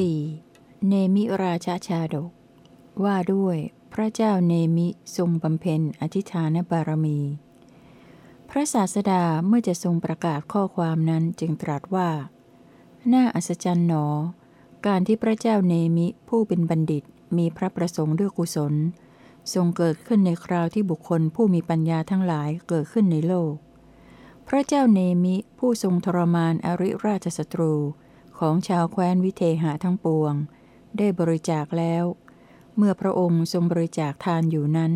4. เนมิราชาชาดก ว่าด้วยพระเจ้าเนมิทรงบำเพ็ญอธิฐานบารมี พระศาสดาเมื่อจะทรงประกาศข้อความนั้นจึงตรัสว่า น่าอัศจรรย์หนอ การที่พระเจ้าเนมิผู้เป็นบัณฑิตมีพระประสงค์ด้วยกุศล ทรงเกิดขึ้นในคราวที่บุคคลผู้มีปัญญาทั้งหลายเกิดขึ้นในโลก พระเจ้าเนมิผู้ทรงทรมานอริราชศัตรู ของชาวแคว้นวิเทหะทั้งปวง ได้บริจาคแล้ว เมื่อพระองค์ทรงบริจาคทานอยู่นั้น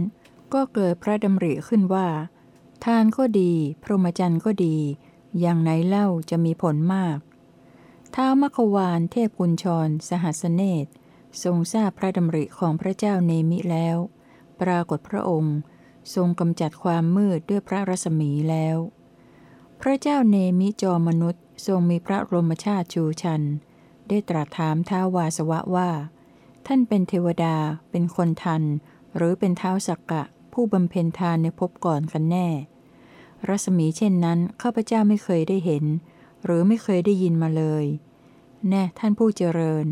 ก็เกิดพระดำริขึ้นว่า ทานก็ดี พรหมจรรย์ก็ดี อย่างไหนเล่าจะมีผลมากท้าวมัควานเทพกุญชร สหัสเนตทรงทราบพระดำริของพระเจ้าเนมิแล้ว ปรากฏพระองค์ ทรงกำจัดความมืดด้วยพระรัศมีแล้ว พระเจ้าเนมิจอมนุษย์ ทรงมีพระรมชาติชูชัน ได้ตรัสถามท้าววาสวะว่า ท่านเป็นเทวดา เป็นคนทัน หรือเป็นเท้าสักกะ ผู้บำเพ็ญทานในภพก่อนกันแน่ รัศมีเช่นนั้นข้าพเจ้าไม่เคยได้เห็น หรือไม่เคยได้ยินมาเลย แน่ท่านผู้เจริญ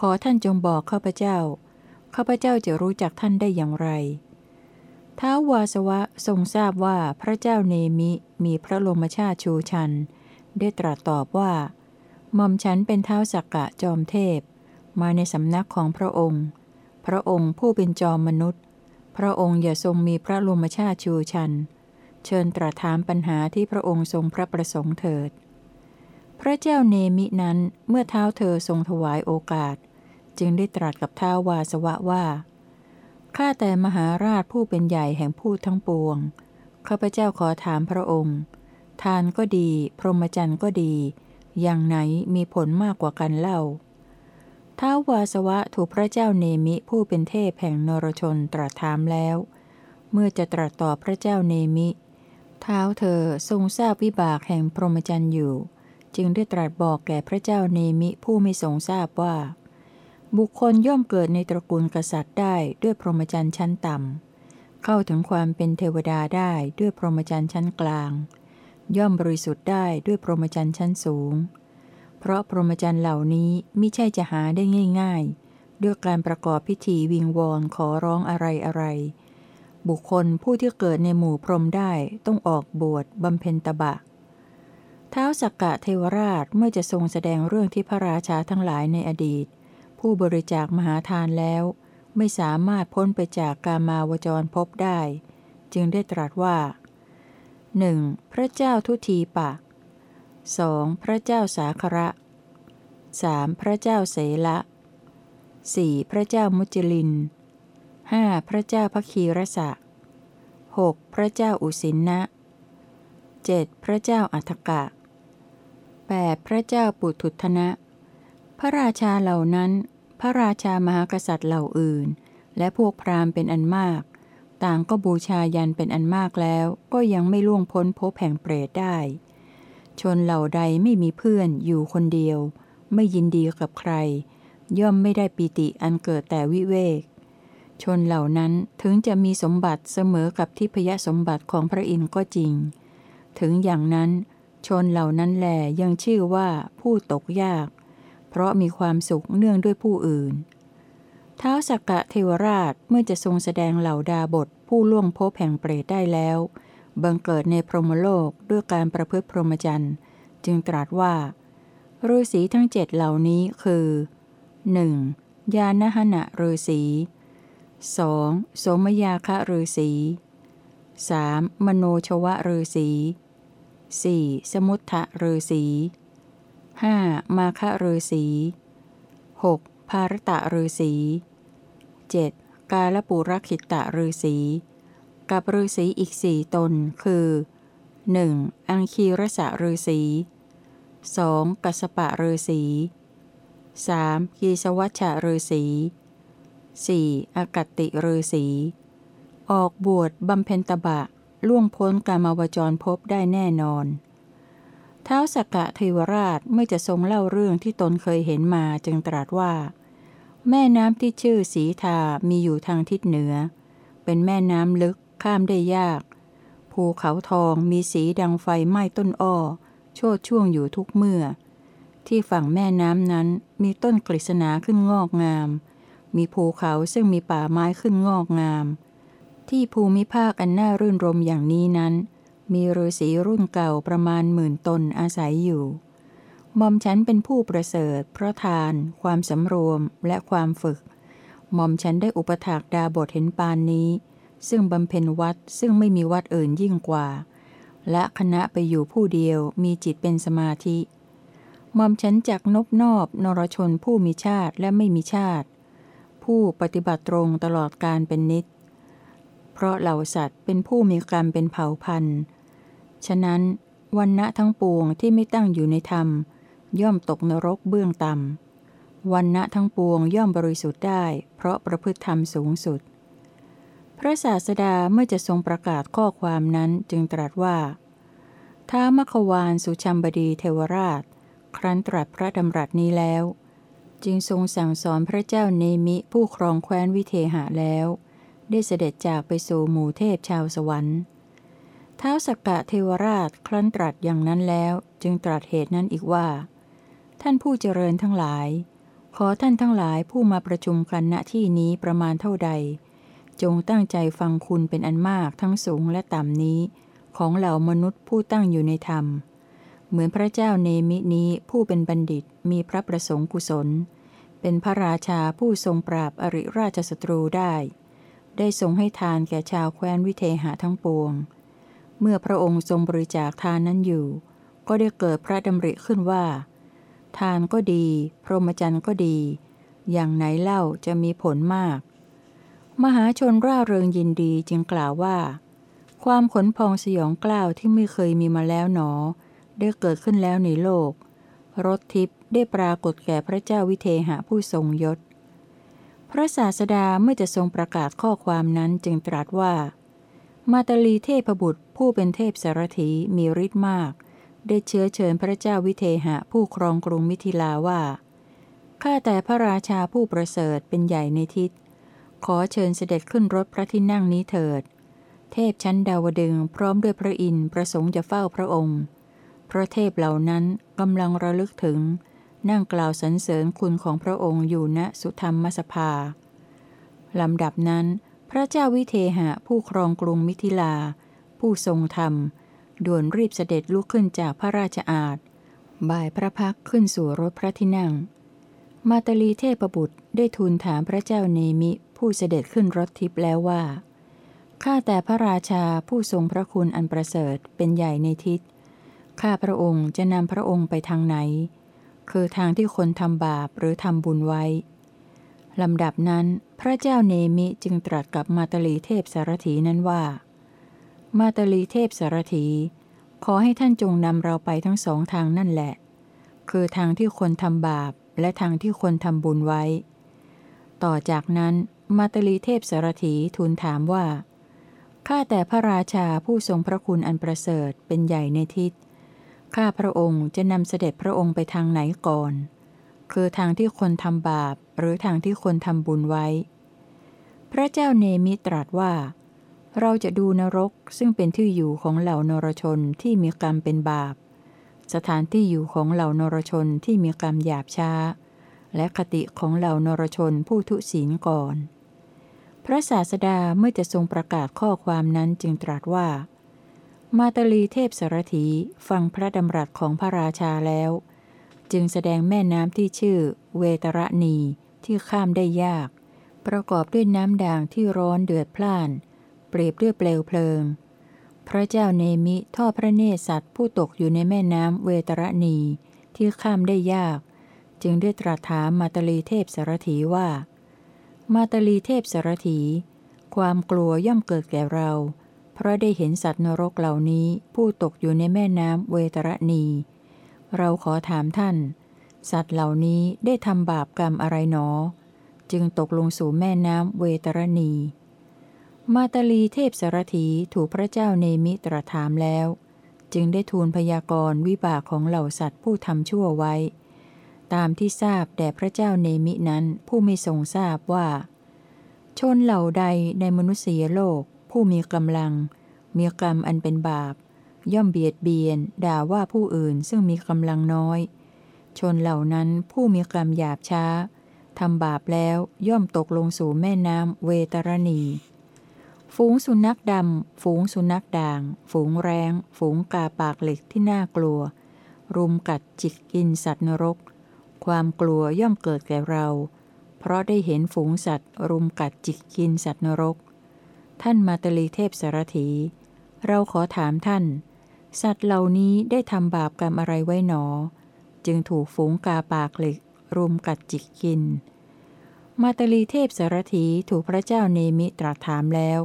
ขอท่านจงบอกข้าพเจ้า ข้าพเจ้าจะรู้จักท่านได้อย่างไรท้าววาสวะทรงทราบว่าพระเจ้าเนมิมีพระลมชาติชูชัน ได้ตรัสตอบว่าหม่อมฉันเป็นเท้าสักกะจอมเทพ มาในสำนักของพระองค์ พระองค์ผู้เป็นจอมมนุษย์ พระองค์อย่าทรงมีพระลมชาติชูชัน เชิญตรัสถามปัญหาที่พระองค์ทรงพระประสงค์เถิด พระเจ้าเนมินั้นเมื่อเท้าเธอทรงถวายโอกาส จึงได้ตรัสกับเท้าวาสวะว่าข้าแต่มหาราชผู้เป็นใหญ่แห่งผู้ทั้งปวงข้าพเจ้าขอถามพระองค์ ทานก็ดี พรหมจรรย์ก็ดี อย่างไหนมีผลมากกว่ากันเล่าท้าววาสวะถูกพระเจ้าเนมิผู้เป็นเทพแห่งนรชนตรัสถามแล้ว เมื่อจะตรัสต่อพระเจ้าเนมิเท้าเธอทรงทราบวิบากแห่งพรหมจรรย์อยู่ จึงได้ตรัสบอกแก่พระเจ้าเนมิผู้ไม่ทรงทราบว่า บุคคลย่อมเกิดในตระกูลกษัตริย์ได้ด้วยพรหมจรรย์ชั้นต่ำเข้าถึงความเป็นเทวดาได้ด้วยพรหมจรรย์ชั้นกลาง ย่อมบริสุทธิ์ได้ด้วยพรหมจรรย์ชั้นสูง เพราะพรหมจรรย์เหล่านี้ม่ใช่จะหาได้ง่าย ๆ ด้วยการประกอบพิธีวิงวอนขอร้องอะไรอะไร บุคคลผู้ที่เกิดในหมู่พรหมได้ต้องออกบวชบำเพ็ญตบะ เท้าสักกะเทวราชเมื่อจะทรงแสดงเรื่องที่พระราชาทั้งหลายในอดีต ผู้บริจาคมหาทานแล้ว ไม่สามารถพ้นไปจากกามาวจรพบได้ จึงได้ตรัสว่า หนึ่งพระเจ้าทุทีปะสองพระเจ้าสาคระสามพระเจ้าเสละสี่พระเจ้ามุจลินห้าพระเจ้าพคีรสะหกพระเจ้าอุสินนะเจ็ดพระเจ้าอัฏกะแปดพระเจ้าปุถุทนะ พระราชาเหล่านั้น พระราชามหากษัตริย์เหล่าอื่น และพวกพราหมณ์เป็นอันมาก ต่างก็บูชายันเป็นอันมากแล้วก็ยังไม่ล่วงพ้นภพแห่งเปรตได้ ชนเหล่าใดไม่มีเพื่อนอยู่คนเดียว ไม่ยินดีกับใคร ย่อมไม่ได้ปีติอันเกิดแต่วิเวก ชนเหล่านั้นถึงจะมีสมบัติเสมอกับทิพยสมบัติของพระอินทร์ก็จริง ถึงอย่างนั้นชนเหล่านั้นแหลยังชื่อว่าผู้ตกยาก เพราะมีความสุขเนื่องด้วยผู้อื่น ท้าวสักกะเทวราชเมื่อจะทรงแสดงเหล่าดาบทผู้ล่วงพบแห่งเปรตได้แล้ว บังเกิดในพรหมโลกด้วยการประพฤติพรหมจรรย์จึงตรัสว่าฤาษีทั้งเจ็ดเหล่านี้คือ 1. ยานหณะฤาษี 2. โสมยาคะฤาษี 3. มโนชวะฤาษี 4. สมุทธะฤาษี 5. มาคะฤาษี 6. ภารตะฤาษี 7. กาลปุรคิตะฤาษีกับฤาษีอีกสี่ตน คือ 1. อังคีรสะฤาษี 2. กัสปะฤาษี 3. กีสวัชชะฤาษี 4. อากติฤาษีออกบวชบำเพ็ญตบะ ล่วงพ้นกามาวจรพบได้แน่นอน เท้าสกกะเทวราชไม่จะทรงเล่าเรื่องที่ตนเคยเห็นมาจึงตรัสว่า แม่น้ำที่ชื่อสีทามีอยู่ทางทิศเหนือ เป็นแม่น้ำลึกข้ามได้ยาก ภูเขาทองมีสีดังไฟไหม้ต้นอ้อ โชดช่วงอยู่ทุกเมื่อ ที่ฝั่งแม่น้ำนั้นมีต้นกฤษณาขึ้นงอกงาม มีภูเขาซึ่งมีป่าไม้ขึ้นงอกงาม ที่ภูมิภาคอันน่ารื่นรมอย่างนี้นั้น มีฤาษีรุ่นเก่าประมาณหมื่นตนอาศัยอยู่ ม่อมฉันเป็นผู้ประเสริฐ เพราะทาน ความสำรวมและความฝึกหม่อมฉันได้อุปถากดาบทเห็นปานนี้ ซึ่งบำเพ็ญวัดซึ่งไม่มีวัดอื่นยิ่งกว่า และคณะไปอยู่ผู้เดียวมีจิตเป็นสมาธิหม่อมฉันจักนบนอบนรชนผู้มีชาติและไม่มีชาติ ผู้ปฏิบัติตรงตลอดการเป็นนิดเพราะเหล่าสัตว์เป็นผู้มีกรรมเป็นเผ่าพันธุ์ ฉะนั้นวันณะทั้งปวงที่ไม่ตั้งอยู่ในธรรม ย่อมตกนรกเบื้องต่ำวันณะทั้งปวงย่อมบริสุทธิ์ได้ เพราะประพฤติธรรมสูงสุด พระศาสดาเมื่อจะทรงประกาศข้อความนั้นจึงตรัสว่าท้ามควานสุชัมบดีเทวราช ครั้นตรัสพระดำรัสนี้แล้ว จึงทรงสั่งสอนพระเจ้าเนมิผู้ครองแคว้นวิเทหะแล้ว ได้เสด็จจากไปสู่หมู่เทพชาวสวรรค์ท้าวสักกะเทวราชครั้นตรัสอย่างนั้นแล้ว จึงตรัสเหตุนั้นอีกว่า ท่านผู้เจริญทั้งหลาย ขอท่านทั้งหลายผู้มาประชุมกันณที่นี้ประมาณเท่าใด จงตั้งใจฟังคุณเป็นอันมากทั้งสูงและต่ำนี้ ของเหล่ามนุษย์ผู้ตั้งอยู่ในธรรม เหมือนพระเจ้าเนมินี้ผู้เป็นบัณฑิตมีพระประสงค์กุศล เป็นพระราชาผู้ทรงปราบอริราชศัตรูได้ ได้ทรงให้ทานแก่ชาวแคว้นวิเทหะทั้งปวง เมื่อพระองค์ทรงบริจาคทานนั้นอยู่ ก็ได้เกิดพระดำริขึ้นว่า ทานก็ดี พรหมจรรย์ก็ดี อย่างไหนเล่าจะมีผลมาก มหาชนร่าเริงยินดีจึงกล่าวว่า ความขนพองสยองกล้าวที่ไม่เคยมีมาแล้วหนอ ได้เกิดขึ้นแล้วในโลก รถทิพย์ได้ปรากฏแก่พระเจ้าวิเทหะผู้ทรงยศ พระศาสดาเมื่อจะทรงประกาศข้อความนั้นจึงตรัสว่า มาตลีเทพบุตรผู้เป็นเทพสารถีมีฤทธิ์มาก ได้เชื้อเชิญพระเจ้าวิเทหะผู้ครองกรุงมิถิลาว่า ข้าแต่พระราชาผู้ประเสริฐเป็นใหญ่ในทิศ ขอเชิญเสด็จขึ้นรถพระที่นั่งนี้เถิด เทพชั้นดาวดึงพร้อมด้วยพระอินทร์ประสงค์จะเฝ้าพระองค์พระเทพเหล่านั้นกำลังระลึกถึง นั่งกล่าวสรรเสริญคุณของพระองค์อยู่ณสุธรรมสภาลำดับนั้น พระเจ้าวิเทหะผู้ครองกรุงมิถิลา ผู้ทรงธรรม ด่วนรีบเสด็จลุกขึ้นจากพระราชอาณบ่ายพระพักขึ้นสู่รถพระที่นั่ง มาตลีเทพบุตรได้ทูลถามพระเจ้าเนมิผู้เสด็จขึ้นรถทิพย์แล้วว่า ข้าแต่พระราชาผู้ทรงพระคุณอันประเสริฐเป็นใหญ่ในทิศ ข้าพระองค์จะนำพระองค์ไปทางไหน คือทางที่คนทำบาปหรือทำบุญไว้ ลำดับนั้นพระเจ้าเนมิจึงตรัสกับมาตลีเทพสารถีนั้นว่า มาตลีเทพสารถี ขอให้ท่านจงนำเราไปทั้งสองทางนั่นแหละ คือทางที่คนทำบาปและทางที่คนทำบุญไว้ ต่อจากนั้นมาตลีเทพสารถีทูลถามว่า ข้าแต่พระราชาผู้ทรงพระคุณอันประเสริฐเป็นใหญ่ในทิศ ข้าพระองค์จะนำเสด็จพระองค์ไปทางไหนก่อน คือทางที่คนทำบาปหรือทางที่คนทำบุญไว้ พระเจ้าเนมิตรัสว่า เราจะดูนรกซึ่งเป็นที่อยู่ของเหล่านรชนที่มีกรรมเป็นบาป สถานที่อยู่ของเหล่านรชนที่มีกรรมหยาบช้า และคติของเหล่านรชนผู้ทุศีลก่อน พระศาสดาเมื่อจะทรงประกาศข้อความนั้นจึงตรัสว่า มาตลีเทพสารถีฟังพระดำรัสของพระราชาแล้ว จึงแสดงแม่น้ำที่ชื่อ เวตระนีที่ข้ามได้ยาก ประกอบด้วยน้ำด่างที่ร้อนเดือดพล่าน เปรียบด้วยเปลวเพลิง พระเจ้าเนมิทอดพระเนตรสัตว์ผู้ตกอยู่ในแม่น้ำเวตระนีที่ข้ามได้ยาก จึงได้ตรัสถามมาตลีเทพสารถีว่า มาตลีเทพสารถี ความกลัวย่อมเกิดแก่เรา เพราะได้เห็นสัตว์นรกเหล่านี้ผู้ตกอยู่ในแม่น้ำเวตระนีเราขอถามท่าน สัตว์เหล่านี้ได้ทำบาปกรรมอะไรหนอ จึงตกลงสู่แม่น้ำเวตระนี มาตาลีเทพสารถีถูกพระเจ้าเนมิตรถามแล้ว จึงได้ทูลพยากรณ์วิบากของเหล่าสัตว์ผู้ทำชั่วไว้ ตามที่ทราบแด่พระเจ้าเนมินั้นผู้ไม่ทรงทราบว่า ชนเหล่าใดในมนุษยโลก ผู้มีกำลัง มีกรรมอันเป็นบาป ย่อมเบียดเบียน ด่าว่าผู้อื่นซึ่งมีกำลังน้อยชชนเหล่านั้นผู้มีกรรมหยาบช้าทำบาปแล้วย่อมตกลงสู่แม่น้ำเวตรณี ฝูงสุนัขดำ ฝูงสุนัขด่าง ฝูงแรงฝูงกาปากเหล็กที่น่ากลัว รุมกัดจิกกินสัตว์นรก ความกลัวย่อมเกิดแก่เรา เพราะได้เห็นฝูงสัตว์ รุมกัดจิกกินสัตว์นรก ท่านมาตลีเทพสารถี เราขอถามท่าน สัตว์เหล่านี้ได้ทำบาปกรรมอะไรไว้หนอ จึงถูกฝูงกาปากเหล็ก รุมกัดจิกกิน มาตลีเทพสารถีถูกพระเจ้าเนมิตรัสถามแล้ว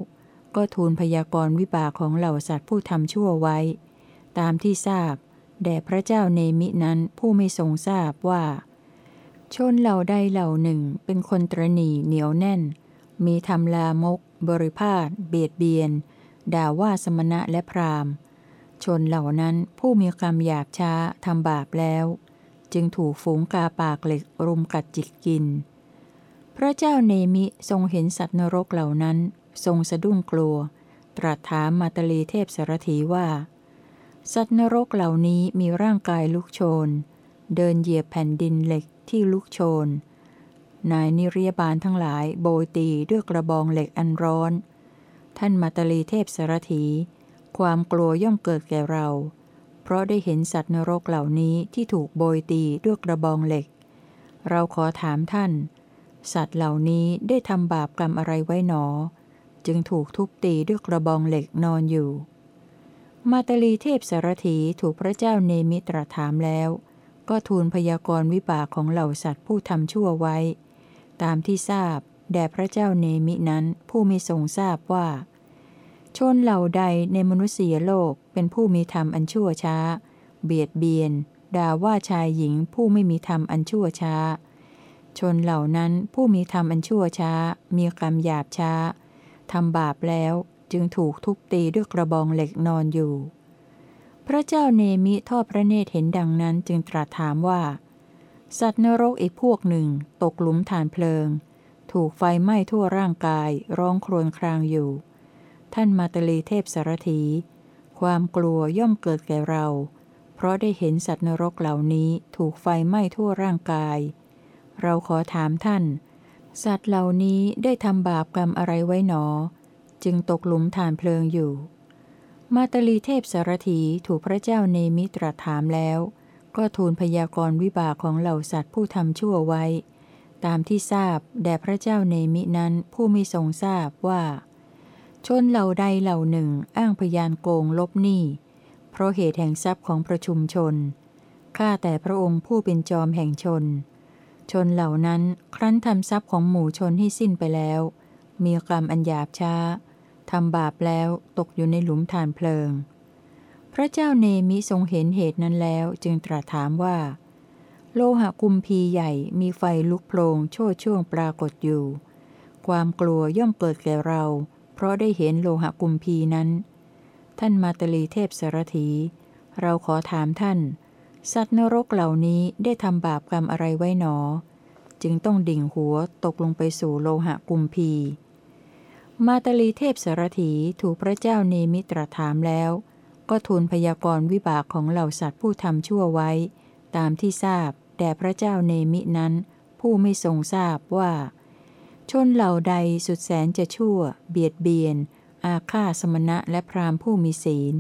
ก็ทูลพยากรณ์วิบากของเหล่าสัตว์ผู้ทำชั่วไว้ ตามที่ทราบ แด่พระเจ้าเนมินั้นผู้ไม่ทรงทราบว่า ชนเหล่าใดเหล่าหนึ่งเป็นคนตรณีเหนียวแน่น มีทำลามก บริพาทเบียดเบียน ด่าว่าสมณะและพราหมณ์ ชนเหล่านั้นผู้มีกรรมหยาบช้าทำบาปแล้ว จึงถูกฝูงกาปากเหล็กรุมกัดจิกกินพระเจ้าเนมิทรงเห็นสัตว์นรกเหล่านั้น ทรงสะดุ้งกลัว ตรัสถามมาตลีเทพสารถีว่า สัตว์นรกเหล่านี้มีร่างกายลุกโชน เดินเหยียบแผ่นดินเหล็กที่ลุกโชน นายนิริยบาลทั้งหลายโบยตีด้วยกระบองเหล็กอันร้อน ท่านมาตลีเทพสารถี ความกลัวย่อมเกิดแก่เรา เพราะได้เห็นสัตว์นรกเหล่านี้ที่ถูกโบยตีด้วยกระบองเหล็ก เราขอถามท่าน สัตว์เหล่านี้ได้ทำบาปกรรมอะไรไว้หนอ จึงถูกทุบตีด้วยกระบองเหล็กนอนอยู่ มาตลีเทพสารถีถูกพระเจ้าเนมิตรถามแล้ว ก็ทูลพยากรณ์วิบากของเหล่าสัตว์ผู้ทำชั่วไว้ ตามที่ทราบแด่พระเจ้าเนมินั้นผู้มีทรงทราบว่า ชนเหล่าใดในมนุษยโลกเป็นผู้มีธรรมอันชั่วช้า เบียดเบียน ด่าว่าชายหญิงผู้ไม่มีธรรมอันชั่วช้า ชนเหล่านั้นผู้มีธรรมอันชั่วช้า มีกรรมหยาบช้า ทำบาปแล้วจึงถูกทุบตีด้วยกระบองเหล็กนอนอยู่ พระเจ้าเนมิทอดพระเนตรเห็นดังนั้นจึงตรัสถามว่า สัตว์นรกอีกพวกหนึ่งตกหลุมฐานเพลิง ถูกไฟไหม้ทั่วร่างกายร้องครวญครางอยู่ ท่านมาตลีเทพสารถี ความกลัวย่อมเกิดแก่เรา เพราะได้เห็นสัตว์นรกเหล่านี้ถูกไฟไหม้ทั่วร่างกาย เราขอถามท่าน สัตว์เหล่านี้ได้ทำบาปกรรมอะไรไว้หนอ จึงตกหลุมฐานเพลิงอยู่ มาตลีเทพสารถีถูกพระเจ้าเนมิตรถามแล้ว ก็ทูลพยากรณ์วิบากของเหล่าสัตว์ผู้ทำชั่วไว้ ตามที่ทราบแด่พระเจ้าเนมินั้นผู้มีทรงทราบว่า ชนเหล่าใดเหล่าหนึ่งอ้างพยานโกงลบหนี้ เพราะเหตุแห่งทรัพย์ของประชุมชนข้าแต่พระองค์ผู้เป็นจอมแห่งชน ชนเหล่านั้นครั้นทำทรัพย์ของหมู่ชนให้สิ้นไปแล้ว มีกรรมอันหยาบช้าทำบาปแล้วตกอยู่ในหลุมฐานเพลิง พระเจ้าเนมิทรงเห็นเหตุนั้นแล้วจึงตรัสถามว่า โลหะกุมพีใหญ่มีไฟลุกโพลงโชดช่วงปรากฏอยู่ ความกลัวย่อมเกิดแก่เรา เพราะได้เห็นโลหะกุมพีนั้น ท่านมาตลีเทพสารถี เราขอถามท่าน สัตว์นรกเหล่านี้ได้ทำบาปกรรมอะไรไว้หนอ จึงต้องดิ่งหัวตกลงไปสู่โลหะกุมพี มาตลีเทพสารถีถูกพระเจ้าเนมิตรถามแล้ว ก็ทูลพยากรณ์วิบากของเหล่าสัตว์ผู้ทำชั่วไว้ ตามที่ทราบแด่พระเจ้าเนมินั้น ผู้ไม่ทรงทราบว่า ชนเหล่าใดสุดแสนจะชั่ว เบียดเบียน อาฆาสมณะและพรามผู้มีศีล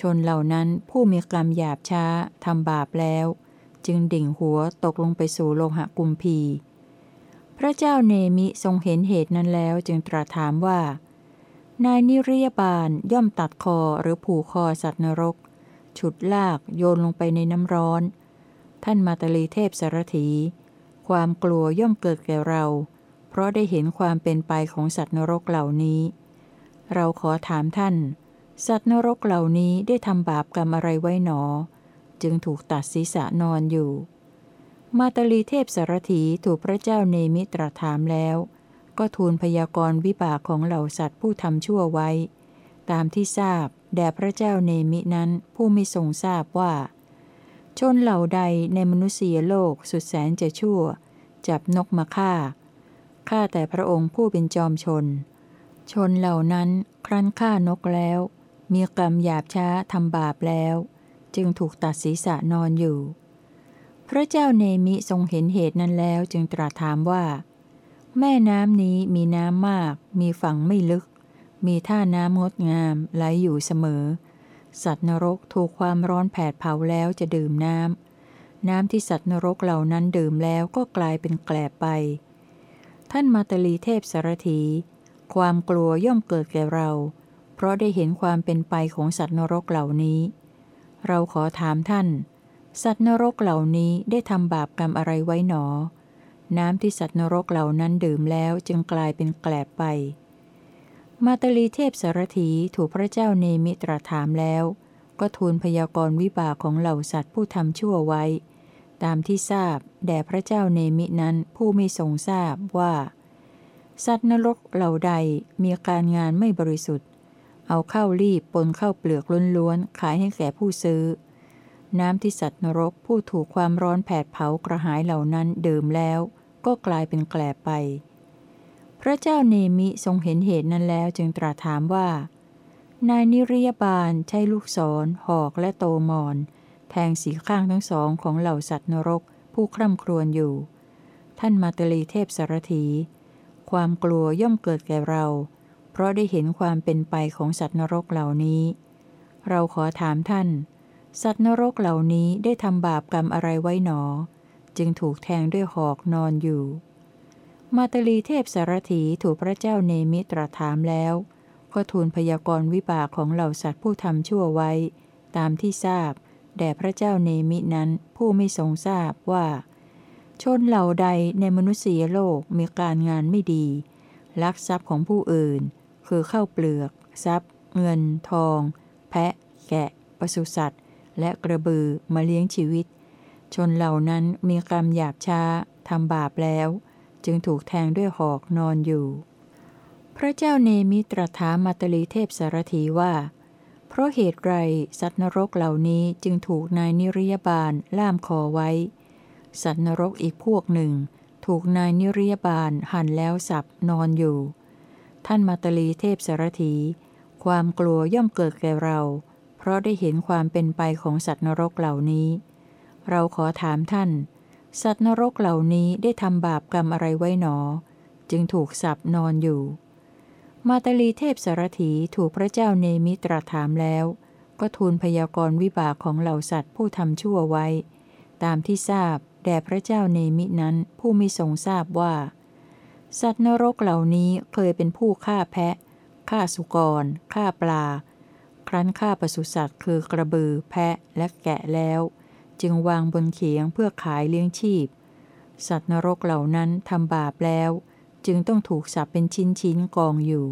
ชนเหล่านั้นผู้มีกรรมหยาบช้าทำบาปแล้ว จึงดิ่งหัวตกลงไปสู่โลหะกุมพี พระเจ้าเนมิทรงเห็นเหตุนั้นแล้วจึงตรัสถามว่า นายนิริยบาลย่อมตัดคอหรือผูกคอสัตว์นรก ฉุดลากโยนลงไปในน้ำร้อน ท่านมาตลีเทพสารถี ความกลัวย่อมเกิดแก่เรา เพราะได้เห็นความเป็นไปของสัตว์นรกเหล่านี้ เราขอถามท่าน สัตว์นรกเหล่านี้ได้ทำบาปกรรมอะไรไว้หนอ จึงถูกตัดศีรษะนอนอยู่ มาตลีเทพสารถีถูกพระเจ้าเนมิตรถามแล้ว ก็ทูลพยากรณ์วิบากของเหล่าสัตว์ผู้ทำชั่วไว้ ตามที่ทราบแด่พระเจ้าเนมินั้นผู้ไม่ทรงทราบว่า ชนเหล่าใดในมนุษยโลกสุดแสนจะชั่ว จับนกมาฆ่าฆ่าแต่พระองค์ผู้เป็นจอมชน ชนเหล่านั้นครั้นฆ่านกแล้ว มีกรรมหยาบช้าทำบาปแล้ว จึงถูกตัดศีรษะนอนอยู่ พระเจ้าเนมิทรงเห็นเหตุนั้นแล้วจึงตรัสถามว่า แม่น้ำนี้มีน้ำมาก มีฝั่งไม่ลึก มีท่าน้ำงดงามไหลอยู่เสมอ สัตว์นรกถูกความร้อนแผดเผาแล้วจะดื่มน้ำน้ำที่สัตว์นรกเหล่านั้นดื่มแล้วก็กลายเป็นแกลบไป ท่านมาตลีเทพสารถี ความกลัวย่อมเกิดแก่เรา ราะได้เห็นความเป็นไปของสัตว์นรกเหล่านี้ เราขอถามท่าน สัตว์นรกเหล่านี้ได้ทำบาปกรรมอะไรไว้หนอ น้ำที่สัตว์นรกเหล่านั้นดื่มแล้วจึงกลายเป็นแกลบไป มาตลีเทพสารถีถูกพระเจ้าเนมิตรถามแล้ว ก็ทูลพยากรณ์วิบากของเหล่าสัตว์ผู้ทำชั่วไว้ ตามที่ทราบแด่พระเจ้าเนมินั้นผู้ไม่ทรงทราบว่า สัตว์นรกเหล่าใดมีการงานไม่บริสุทธิ์ เอาเข้าวรีบปนเข้าเปลือกล้วนๆ ขายให้แก่ผู้ซื้อ น้ำที่สัตว์นรกผู้ถูกความร้อนแผดเผากระหายเหล่านั้นดื่มแล้ว ก็กลายเป็นแกลบไป พระเจ้าเนมิทรงเห็นเหตุนั้นแล้วจึงตรัสถามว่า นายนิริยบาลใช้ลูกศร หอกและโตมอนแทงสีข้างทั้งสองของเหล่าสัตว์นรกผู้คร่ำครวญอยู่ ท่านมาตลีเทพสารถี ความกลัวย่อมเกิดแก่เรา เพราะได้เห็นความเป็นไปของสัตว์นรกเหล่านี้ เราขอถามท่าน สัตว์นรกเหล่านี้ได้ทำบาปกรรมอะไรไว้หนอ จึงถูกแทงด้วยหอกนอนอยู่ มาตลีเทพสารถีถูกพระเจ้าเนมิตรถามแล้ว ก็ทูลพยากรณ์วิบากของเหล่าสัตว์ผู้ทำชั่วไว้ ตามที่ทราบ แด่พระเจ้าเนมินั้นผู้ไม่ทรงทราบว่า ชนเหล่าใดในมนุษยโลกมีการงานไม่ดีลักทรัพย์ของผู้อื่น คือเข้าเปลือก ทรัพย์ เงิน ทอง แพะ แกะ ปศุสัตว์ และกระบือมาเลี้ยงชีวิต ชนเหล่านั้นมีกรรมหยาบช้าทำบาปแล้ว จึงถูกแทงด้วยหอกนอนอยู่ พระเจ้าเนมิตรถามมาตลีเทพสารถีว่า เพราะเหตุไรสัตว์นรกเหล่านี้จึงถูกนายนิริยบาลล่ามคอไว้ สัตว์นรกอีกพวกหนึ่ง ถูกนายนิริยบาลหั่นแล้วสับนอนอยู่ ท่านมาตลีเทพสารถี ความกลัวย่อมเกิดแก่เรา เพราะได้เห็นความเป็นไปของสัตว์นรกเหล่านี้ เราขอถามท่าน สัตว์นรกเหล่านี้ได้ทำบาปกรรมอะไรไว้หนอ จึงถูกสับนอนอยู่ มาตลีเทพสารถีถูกพระเจ้าเนมิตรถามแล้ว ก็ทูลพยากรณ์วิบากของเหล่าสัตว์ผู้ทำชั่วไว้ ตามที่ทราบแด่พระเจ้าเนมินั้นผู้ไม่ทรงทราบว่า สัตว์นรกเหล่านี้เคยเป็นผู้ฆ่าแพะ ฆ่าสุกร ฆ่าปลา ครั้นฆ่าปศุสัตว์คือกระบือ แพะ และแกะแล้ว จึงวางบนเขียงเพื่อขายเลี้ยงชีพ สัตว์นรกเหล่านั้นทำบาปแล้ว จึงต้องถูกสับเป็นชิ้นชิ้นกองอยู่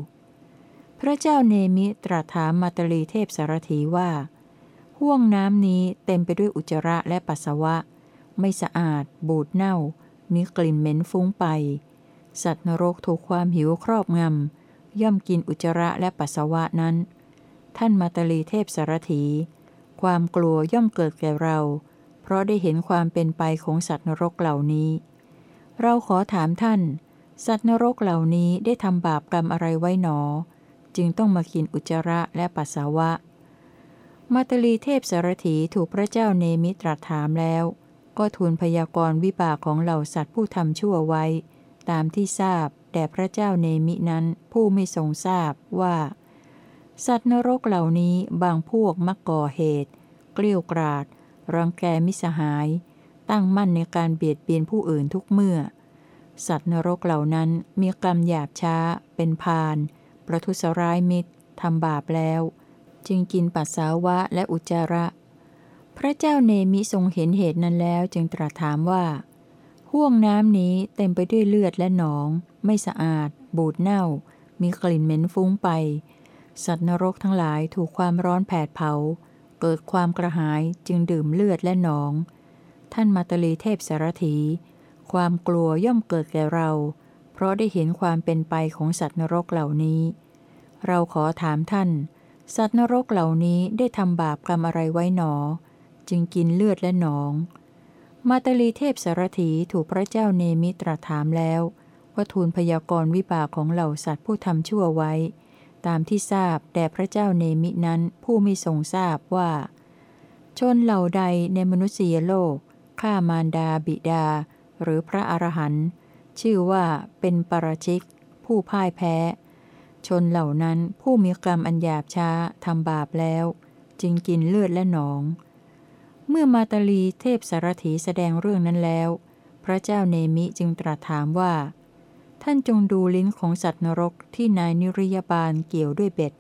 พระเจ้าเนมิตรัสถามมาตลีเทพสารถีว่า ห่วงน้ำนี้เต็มไปด้วยอุจจาระและปัสสาวะ ไม่สะอาด บูดเน่า มีกลิ่นเหม็นฟุ้งไป สัตว์นรกถูกความหิวครอบงำ ย่อมกินอุจจาระและปัสสาวะนั้น ท่านมาตลีเทพสารถี ความกลัวย่อมเกิดแก่เรา เพราะได้เห็นความเป็นไปของสัตว์นรกเหล่านี้ เราขอถามท่าน สัตว์นรกเหล่านี้ได้ทำบาปกรรมอะไรไว้หนอ จึงต้องมากินอุจจาระและปัสสาวะ มาตลีเทพสารถีถูกพระเจ้าเนมิตรัสถามแล้ว ก็ทูลพยากรณ์วิบากของเหล่าสัตว์ผู้ทำชั่วไว้ ตามที่ทราบแด่พระเจ้าเนมินั้นผู้ไม่ทรงทราบว่า สัตว์นรกเหล่านี้บางพวกมักก่อเหตุ เกลี้ยวกราด รังแกมิสหาย ตั้งมั่นในการเบียดเบียนผู้อื่นทุกเมื่อ สัตว์นรกเหล่านั้นมีกรรมหยาบช้า เป็นพาน ประทุษร้ายมิตรทำบาปแล้ว จึงกินปัสสาวะและอุจจาระ พระเจ้าเนมิทรงเห็นเหตุนั้นแล้วจึงตรัสถามว่า ห่วงน้ำนี้เต็มไปด้วยเลือดและหนอง ไม่สะอาด บูดเน่า มีกลิ่นเหม็นฟุ้งไป สัตว์นรกทั้งหลายถูกความร้อนแผดเผา เกิดความกระหายจึงดื่มเลือดและหนอง ท่านมาตลีเทพสารถี ความกลัวย่อมเกิดแก่เรา เพราะได้เห็นความเป็นไปของสัตว์นรกเหล่านี้ เราขอถามท่าน สัตว์นรกเหล่านี้ได้ทำบาปกรรมอะไรไว้หนอ จึงกินเลือดและหนอง มาตลีเทพสารถีถูกพระเจ้าเนมิตรถามแล้วก็ทูลพยากรณ์วิบากของเหล่าสัตว์ผู้ทำชั่วไว้ ตามที่ทราบแด่พระเจ้าเนมินั้นผู้ไม่ทรงทราบว่า ชนเหล่าใดในมนุษยโลกฆ่ามารดาบิดา หรือพระอรหันต์ชื่อว่าเป็นปรชิก ผู้พ่ายแพ้ ชนเหล่านั้นผู้มีกรรมอันหยาบช้าทำบาปแล้ว จึงกินเลือดและหนอง เมื่อมาตาลีเทพสารถีแสดงเรื่องนั้นแล้ว พระเจ้าเนมิจึงตรัสถามว่า ท่านจงดูลิ้นของสัตว์นรกที่นายนิริยบาลเกี่ยวด้วยเบ็ด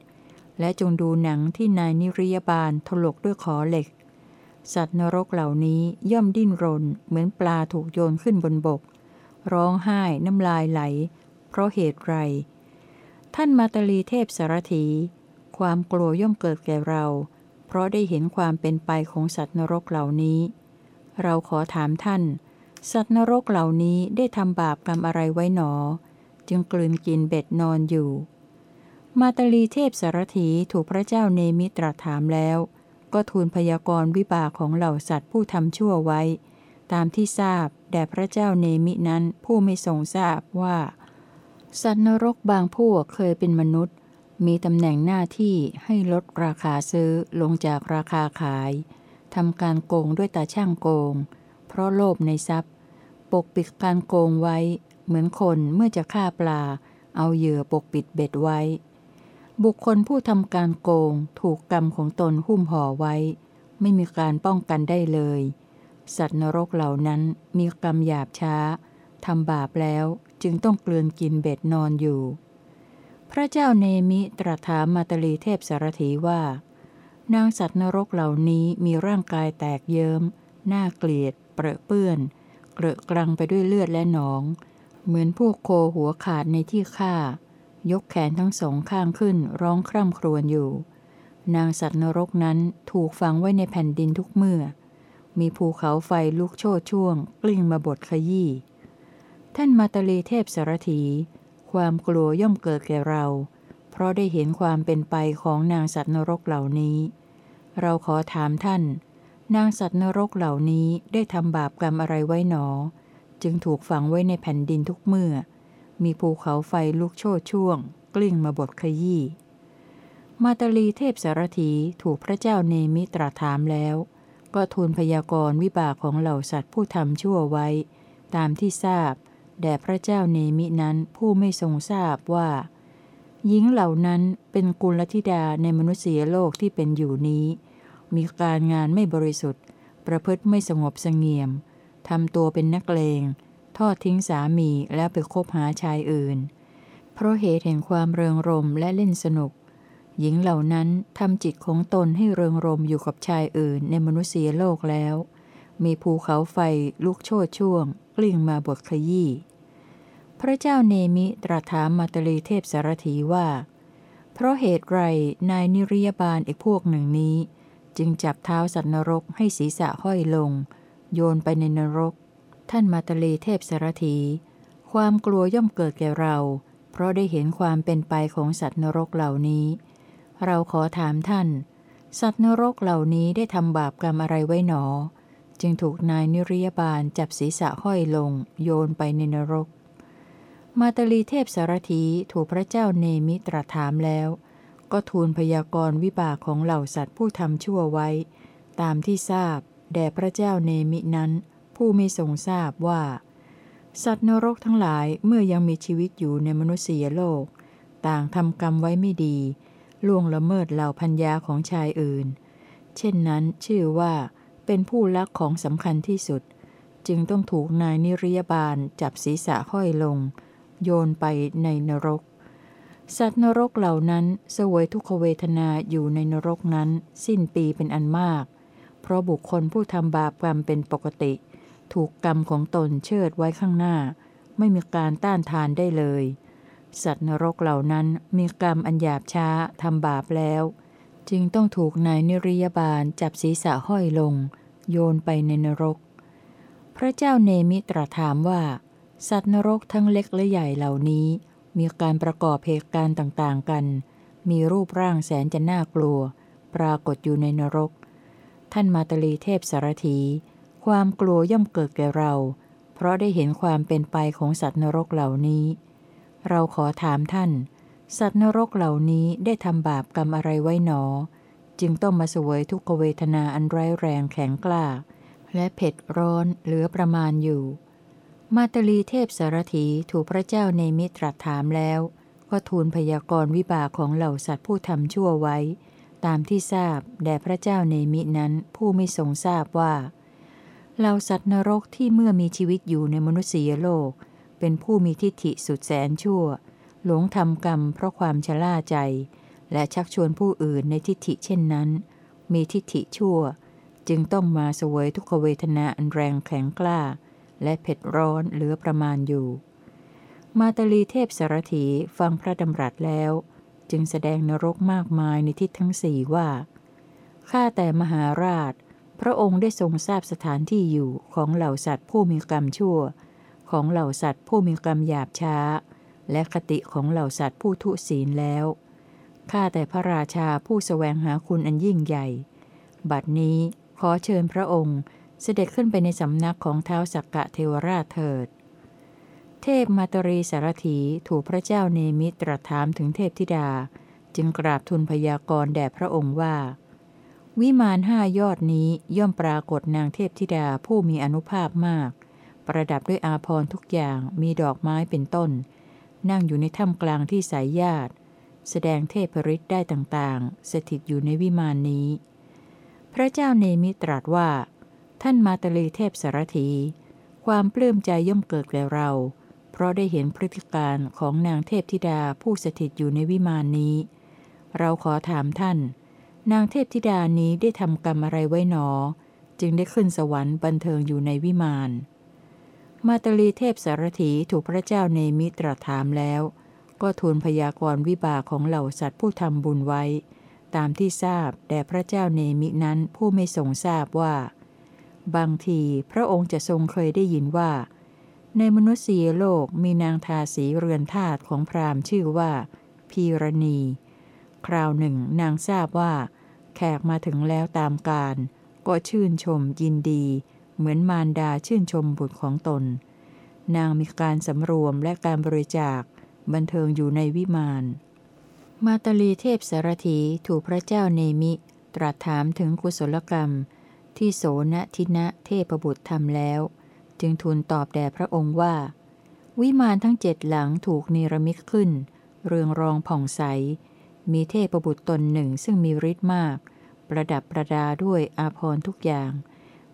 และจงดูหนังที่นายนิริยบาลถลกด้วยขอเหล็ก สัตว์นรกเหล่านี้ย่อมดิ้นรน เหมือนปลาถูกโยนขึ้นบนบก ร้องไห้น้ำลายไหล เพราะเหตุไร ท่านมาตาลีเทพสารถี ความกลัวย่อมเกิดแก่เรา เพราะได้เห็นความเป็นไปของสัตว์นรกเหล่านี้ เราขอถามท่าน สัตว์นรกเหล่านี้ได้ทำบาปกรรมอะไรไว้หนอ จึงกลืนกินเบ็ดนอนอยู่ มาตาลีเทพสารถีถูกพระเจ้าเนมิตรถามแล้ว ก็ทูลพยากรณ์วิบากของเหล่าสัตว์ผู้ทำชั่วไว้ ตามที่ทราบแด่พระเจ้าเนมินั้นผู้ไม่ทรงทราบว่า สัตว์นรกบางพวกเคยเป็นมนุษย์ มีตำแหน่งหน้าที่ให้ลดราคาซื้อลงจากราคาขายทำการโกงด้วยตาช่างโกง เพราะโลภในทรัพย์ ปกปิดการโกงไว้ เหมือนคนเมื่อจะฆ่าปลา เอาเหยื่อปกปิดเบ็ดไว้ บุคคลผู้ทำการโกงถูกกรรมของตนหุ้มห่อไว้ ไม่มีการป้องกันได้เลย สัตว์นรกเหล่านั้นมีกรรมหยาบช้าทำบาปแล้วจึงต้องเกลือนกินเบ็ดนอนอยู่ พระเจ้าเนมิตรัสถามมาตลีเทพสารถีว่า นางสัตว์นรกเหล่านี้มีร่างกายแตกเยิม้มน่าเกลียด เปรอะเปื้อน เกลอะกรังไปด้วยเลือดและหนอง เหมือนพวกโคหัวขาดในที่ฆ่า ยกแขนทั้งสองข้างขึ้นร้องคร่ำครวญอยู่ นางสัตว์นรกนั้นถูกฝังไว้ในแผ่นดินทุกเมื่อ มีภูเขาไฟลุกโชดช่วง กลิ้งมาบดขยี้ท่านมาตลีเทพสารถี ความกลัวย่อมเกิดแก่เรา เพราะได้เห็นความเป็นไปของนางสัตว์นรกเหล่านี้ เราขอถามท่าน นางสัตว์นรกเหล่านี้ได้ทำบาปกรรมอะไรไว้หนอ จึงถูกฝังไว้ในแผ่นดินทุกเมื่อ มีภูเขาไฟลุกโชดช่วง กลิ้งมาบดขยี้มาตลีเทพสารถีถูกพระเจ้าเนมิตรถามแล้ว ก็ทูลพยากรณ์วิบากของเหล่าสัตว์ผู้ทำชั่วไว้ ตามที่ทราบ แด่พระเจ้าเนมินั้นผู้ไม่ทรงทราบว่า หญิงเหล่านั้นเป็นกุลธิดาในมนุษยโลกที่เป็นอยู่นี้ มีการงานไม่บริสุทธิ์ ประพฤติไม่สงบสงเงียมทำตัวเป็นนักเลง ทอดทิ้งสามีแล้วไปคบหาชายอื่น เพราะเหตุแห่งความเริงรมและเล่นสนุก หญิงเหล่านั้นทำจิตของตนให้เริงรมอยู่กับชายอื่นในมนุษยโลกแล้ว มีภูเขาไฟลุกโชดช่วง กลิ้งมาบดขยี้ พระเจ้าเนมิตรัสถามมาตลีเทพสารถีว่า เพราะเหตุไรนายนิริยบาลอีกพวกหนึ่งนี้ จึงจับเท้าสัตว์นรกให้ศีรษะห้อยลง โยนไปในนรก ท่านมาตลีเทพสารถี ความกลัวย่อมเกิดแก่เรา เพราะได้เห็นความเป็นไปของสัตว์นรกเหล่านี้ เราขอถามท่าน สัตว์นรกเหล่านี้ได้ทำบาปกรรมอะไรไว้หนอ จึงถูกนายนิริยบาลจับศีรษะห้อยลง โยนไปในนรก มาตลีเทพสารถีถูกพระเจ้าเนมิตรถามแล้ว ก็ทูลพยากรณ์วิบากของเหล่าสัตว์ผู้ทำชั่วไว้ ตามที่ทราบ แด่พระเจ้าเนมินั้น ผู้ไม่ทรงทราบว่า สัตว์นรกทั้งหลายเมื่อยังมีชีวิตอยู่ในมนุษยโลก ต่างทำกรรมไว้ไม่ดี ล่วงละเมิดเหล่าพัญญาของชายอื่น เช่นนั้นชื่อว่าเป็นผู้ลักของสำคัญที่สุด จึงต้องถูกนายนิริยบาลจับศีรษะห้อยลง โยนไปในนรก สัตว์นรกเหล่านั้นเสวยทุกขเวทนาอยู่ในนรกนั้น สิ้นปีเป็นอันมาก เพราะบุคคลผู้ทำบาปกรรมเป็นปกติ ถูกกรรมของตนเชิดไว้ข้างหน้า ไม่มีการต้านทานได้เลย สัตว์นรกเหล่านั้นมีกรรมอันหยาบช้าทำบาปแล้ว จึงต้องถูกนายนิริยบาลจับศีรษะห้อยลง โยนไปในนรก พระเจ้าเนมิตรถามว่า สัตว์นรกทั้งเล็กและใหญ่เหล่านี้ มีการประกอบเหตุการณ์ต่างๆกัน มีรูปร่างแสนจะน่ากลัว ปรากฏอยู่ในนรก ท่านมาตลีเทพสารถี ความกลัวย่อมเกิดแก่เรา เพราะได้เห็นความเป็นไปของสัตว์นรกเหล่านี้ เราขอถามท่าน สัตว์นรกเหล่านี้ได้ทำบาปกรรมอะไรไว้หนอ จึงต้องมาสวยทุกขเวทนาอันร้ายแรงแข็งกล้า และเผ็ดร้อนเหลือประมาณอยู่ มาตลีเทพสารถีถูกพระเจ้าในมิตรถามแล้ว ก็ทูลพยากรณ์วิบากของเหล่าสัตว์ผู้ทำชั่วไว้ ตามที่ทราบแด่พระเจ้าในมินั้นผู้ไม่ทรงทราบว่าเหล่าสัตว์นรกที่เมื่อมีชีวิตอยู่ในมนุษยโลก เป็นผู้มีทิฏฐิสุดแสนชั่ว หลงทำกรรมเพราะความชล่าใจ และชักชวนผู้อื่นในทิฏฐิเช่นนั้น มีทิฏฐิชั่ว จึงต้องมาสวยทุกขเวทนาอันแรงแข็งกล้า และเผ็ดร้อนเหลือประมาณอยู่ มาตลีเทพสารถีฟังพระดำรัสแล้ว จึงแสดงนรกมากมายในทิศทั้งสี่ว่า ข้าแต่มหาราช พระองค์ได้ทรงทราบสถานที่อยู่ของเหล่าสัตว์ผู้มีกรรมชั่ว ของเหล่าสัตว์ผู้มีกรรมหยาบช้า และคติของเหล่าสัตว์ผู้ทุศีลแล้ว ข้าแต่พระราชาผู้สแสวงหาคุณอันยิ่งใหญ่ บัดนี้ขอเชิญพระองค์ เสด็จขึ้นไปในสำนักของเท้าสักกะเทวราชเถิด เทพมาตรีสารถีถูกพระเจ้าเนมิตรถามถึงเทพธิดา จึงกราบทูลพยากรณ์แด่พระองค์ว่า วิมานห้ายอดนี้ย่อมปรากฏนางเทพธิดาผู้มีอนุภาพมาก ประดับด้วยอาภรณ์ทุกอย่างมีดอกไม้เป็นต้น นั่งอยู่ในถ้ำกลางที่สายญาติ แสดงเทพฤทธิ์ได้ต่างๆ สถิตอยู่ในวิมานนี้ พระเจ้าเนมิตรัสว่า ท่านมาตลีเทพสารถี ความปลื้มใจย่อมเกิดแก่เรา เพราะได้เห็นพฤติการของนางเทพธิดาผู้สถิตอยู่ในวิมานนี้ เราขอถามท่าน นางเทพธิดานี้ได้ทำกรรมอะไรไว้หนอ จึงได้ขึ้นสวรรค์บันเทิงอยู่ในวิมาน มาตลีเทพสารถีถูกพระเจ้าเนมิตรถามแล้ว ก็ทูลพยากรณ์วิบากของเหล่าสัตว์ผู้ทำบุญไว้ ตามที่ทราบแด่พระเจ้าเนมินั้นผู้ไม่ทรงทราบว่า บางทีพระองค์จะทรงเคยได้ยินว่า ในมนุษยโลกมีนางทาสีเรือนทาตของพราหมณ์ชื่อว่า พีรณี คราวหนึ่งนางทราบว่า แขกมาถึงแล้วตามการ ก็ชื่นชมยินดี เหมือนมารดาชื่นชมบุตรของตน นางมีการสำรวมและการบริจาค บันเทิงอยู่ในวิมาน มาตลีเทพสารถีถูกพระเจ้าเนมิ ตรัสถามถึงกุศลกรรม ที่โสนทินะเทพบุตรทำแล้ว จึงทูลตอบแด่พระองค์ว่า วิมานทั้งเจ็ดหลังถูกเนรมิตขึ้น เรืองรองผ่องใส มีเทพบุตรตนหนึ่งซึ่งมีฤทธิ์มาก ประดับประดาด้วยอาภรณ์ทุกอย่าง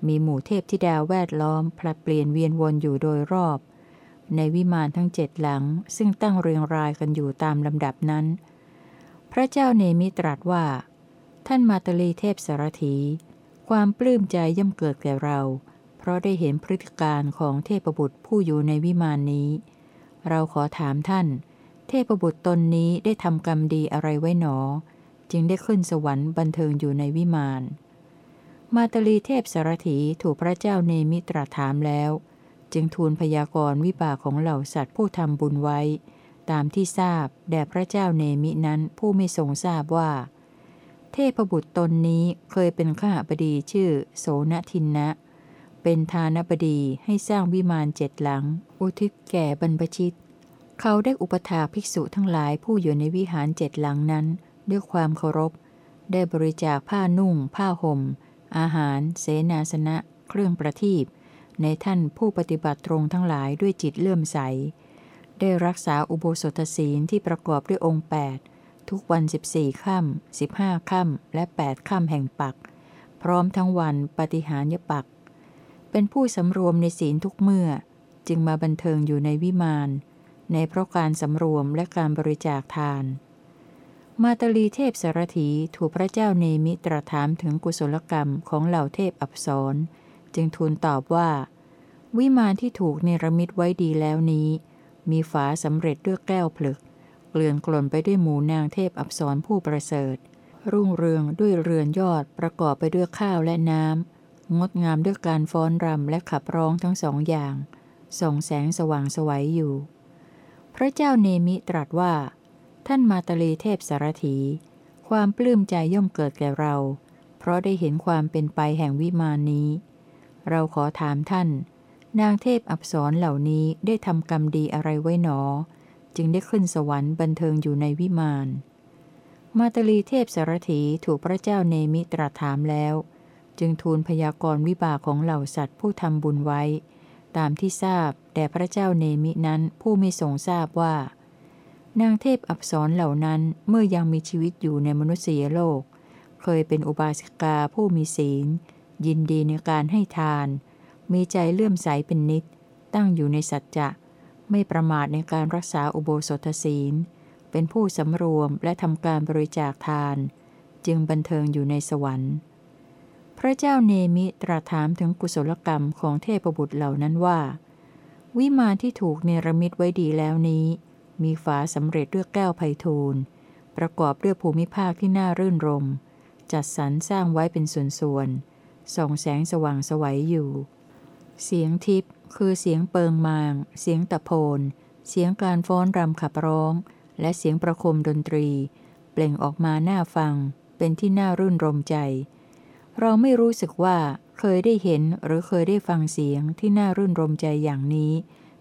มีหมู่เทพธิดาแวดล้อมผลัดเปลี่ยนเวียนวนอยู่โดยรอบ ในวิมานทั้งเจ็ดหลังซึ่งตั้งเรียงรายกันอยู่ตามลำดับนั้น พระเจ้าเนมิตรัสว่า ท่านมาตลีเทพสารถี ความปลื้มใจย่อมเกิดแก่เรา เพราะได้เห็นพฤติการของเทพบุตรผู้อยู่ในวิมานนี้ เราขอถามท่าน เทพบุตรตนนี้ได้ทำกรรมดีอะไรไว้หนอ จึงได้ขึ้นสวรรค์บันเทิงอยู่ในวิมาน มาตลีเทพสารถีถูกพระเจ้าเนมิตรถามแล้ว จึงทูลพยากรณ์วิบากของเหล่าสัตว์ผู้ทำบุญไว้ ตามที่ทราบแด่พระเจ้าเนมินั้นผู้ไม่ทรงทราบว่า เทพบุตรตนนี้เคยเป็นข้าบดีชื่อ โสนทินนะ เป็นทานบดีให้สร้างวิมานเจ็ดหลัง อุทิศแก่บรรพชิต เขาได้อุปถาภิกษุทั้งหลายผู้อยู่ในวิหารเจ็ดหลังนั้น ด้วยความเคารพ ได้บริจาคผ้านุ่ง ผ้าห่ม อาหาร เสนาสนะ เครื่องประทีปในท่านผู้ปฏิบัติตรงทั้งหลายด้วยจิตเลื่อมใส ได้รักษาอุโบสถศีลที่ประกอบด้วยองค์ 8 ทุกวัน14ค่ำ15ค่ำและ8ค่ำแห่งปัก พร้อมทั้งวันปฏิหารยปัก เป็นผู้สำรวมในศีลทุกเมื่อ จึงมาบันเทิงอยู่ในวิมาน ในเพราะการสำรวมและการบริจาคทาน มาตลีเทพสารถีถูกพระเจ้าเนมิตรถามถึงกุศลกรรมของเหล่าเทพอับสรจึงทูลตอบว่า วิมานที่ถูกเนรมิตไว้ดีแล้วนี้ มีฝาสำเร็จด้วยแก้วผลึก เกลื่อนกล่นไปด้วยหมูนางเทพอับสรผู้ประเสริฐ รุ่งเรืองด้วยเรือนยอดประกอบไปด้วยข้าวและน้ำ งดงามด้วยการฟ้อนรำและขับร้องทั้งสองอย่าง ส่องแสงสว่างสวัยอยู่ พระเจ้าเนมิตรัสว่า ท่านมาตลีเทพสารถี ความปลื้มใจย่อมเกิดแก่เรา เพราะได้เห็นความเป็นไปแห่งวิมานนี้ เราขอถามท่าน นางเทพอับสรเหล่านี้ได้ทำกรรมดีอะไรไว้หนอ จึงได้ขึ้นสวรรค์บันเทิงอยู่ในวิมาน มาตลีเทพสารถีถูกพระเจ้าเนมิตรัสถามแล้ว จึงทูลพยากรณ์วิบากของเหล่าสัตว์ผู้ทำบุญไว้ ตามที่ทราบแด่พระเจ้าเนมินั้นผู้ไม่ทรงทราบว่า นางเทพอับสรเหล่านั้นเมื่อยังมีชีวิตอยู่ในมนุษยโลก เคยเป็นอุบาสิกาผู้มีศีล ยินดีในการให้ทาน มีใจเลื่อมใสเป็นนิดตั้งอยู่ในสัจจะ ไม่ประมาทในการรักษาอุโบสถศีล เป็นผู้สำรวมและทำการบริจาคทาน จึงบันเทิงอยู่ในสวรรค์ พระเจ้าเนมิตรัสถามถึงกุศลกรรมของเทพบุตรเหล่านั้นว่า วิมานที่ถูกเนรมิตไว้ดีแล้วนี้ มีฝาสำเร็จด้วยแก้วไพทูลประกอบด้วยภูมิภาคที่น่ารื่นรม จัดสรรสร้างไว้เป็นส่วนๆส่องแสงสว่างสวัยอยู่ เสียงทิพย์ คือเสียงเปิงมาง เสียงตะโพน เสียงการฟ้อนรำขับร้อง และเสียงประคมดนตรี เปล่งออกมาหน้าฟัง เป็นที่น่ารื่นรมใจ เราไม่รู้สึกว่าเคยได้เห็นหรือเคยได้ฟังเสียงที่น่ารื่นรมใจอย่างนี้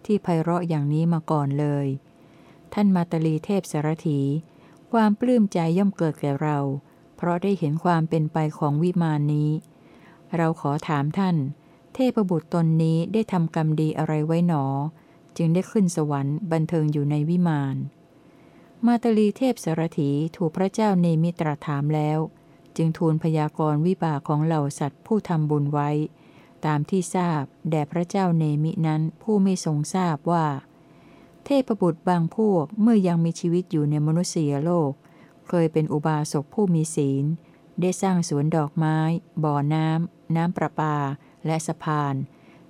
ที่ไพเราะอย่างนี้มาก่อนเลย ท่านมาตลีเทพสารถี ความปลื้มใจย่อมเกิดแก่เรา เพราะได้เห็นความเป็นไปของวิมานนี้ เราขอถามท่าน เทพบุตรตนนี้ได้ทำกรรมดีอะไรไว้หนอ จึงได้ขึ้นสวรรค์บันเทิงอยู่ในวิมาน มาตลีเทพสารถีถูกพระเจ้าเนมิตรถามแล้ว จึงทูลพยากรณ์วิบากของเหล่าสัตว์ผู้ทำบุญไว้ ตามที่ทราบแด่พระเจ้าเนมินั้นผู้ไม่ทรงทราบว่า เทพบุตรบางพวกเมื่อยังมีชีวิตอยู่ในมนุษยโลก เคยเป็นอุบาสกผู้มีศีล ได้สร้างสวนดอกไม้ บ่อน้ำน้ำประปา และสะพาน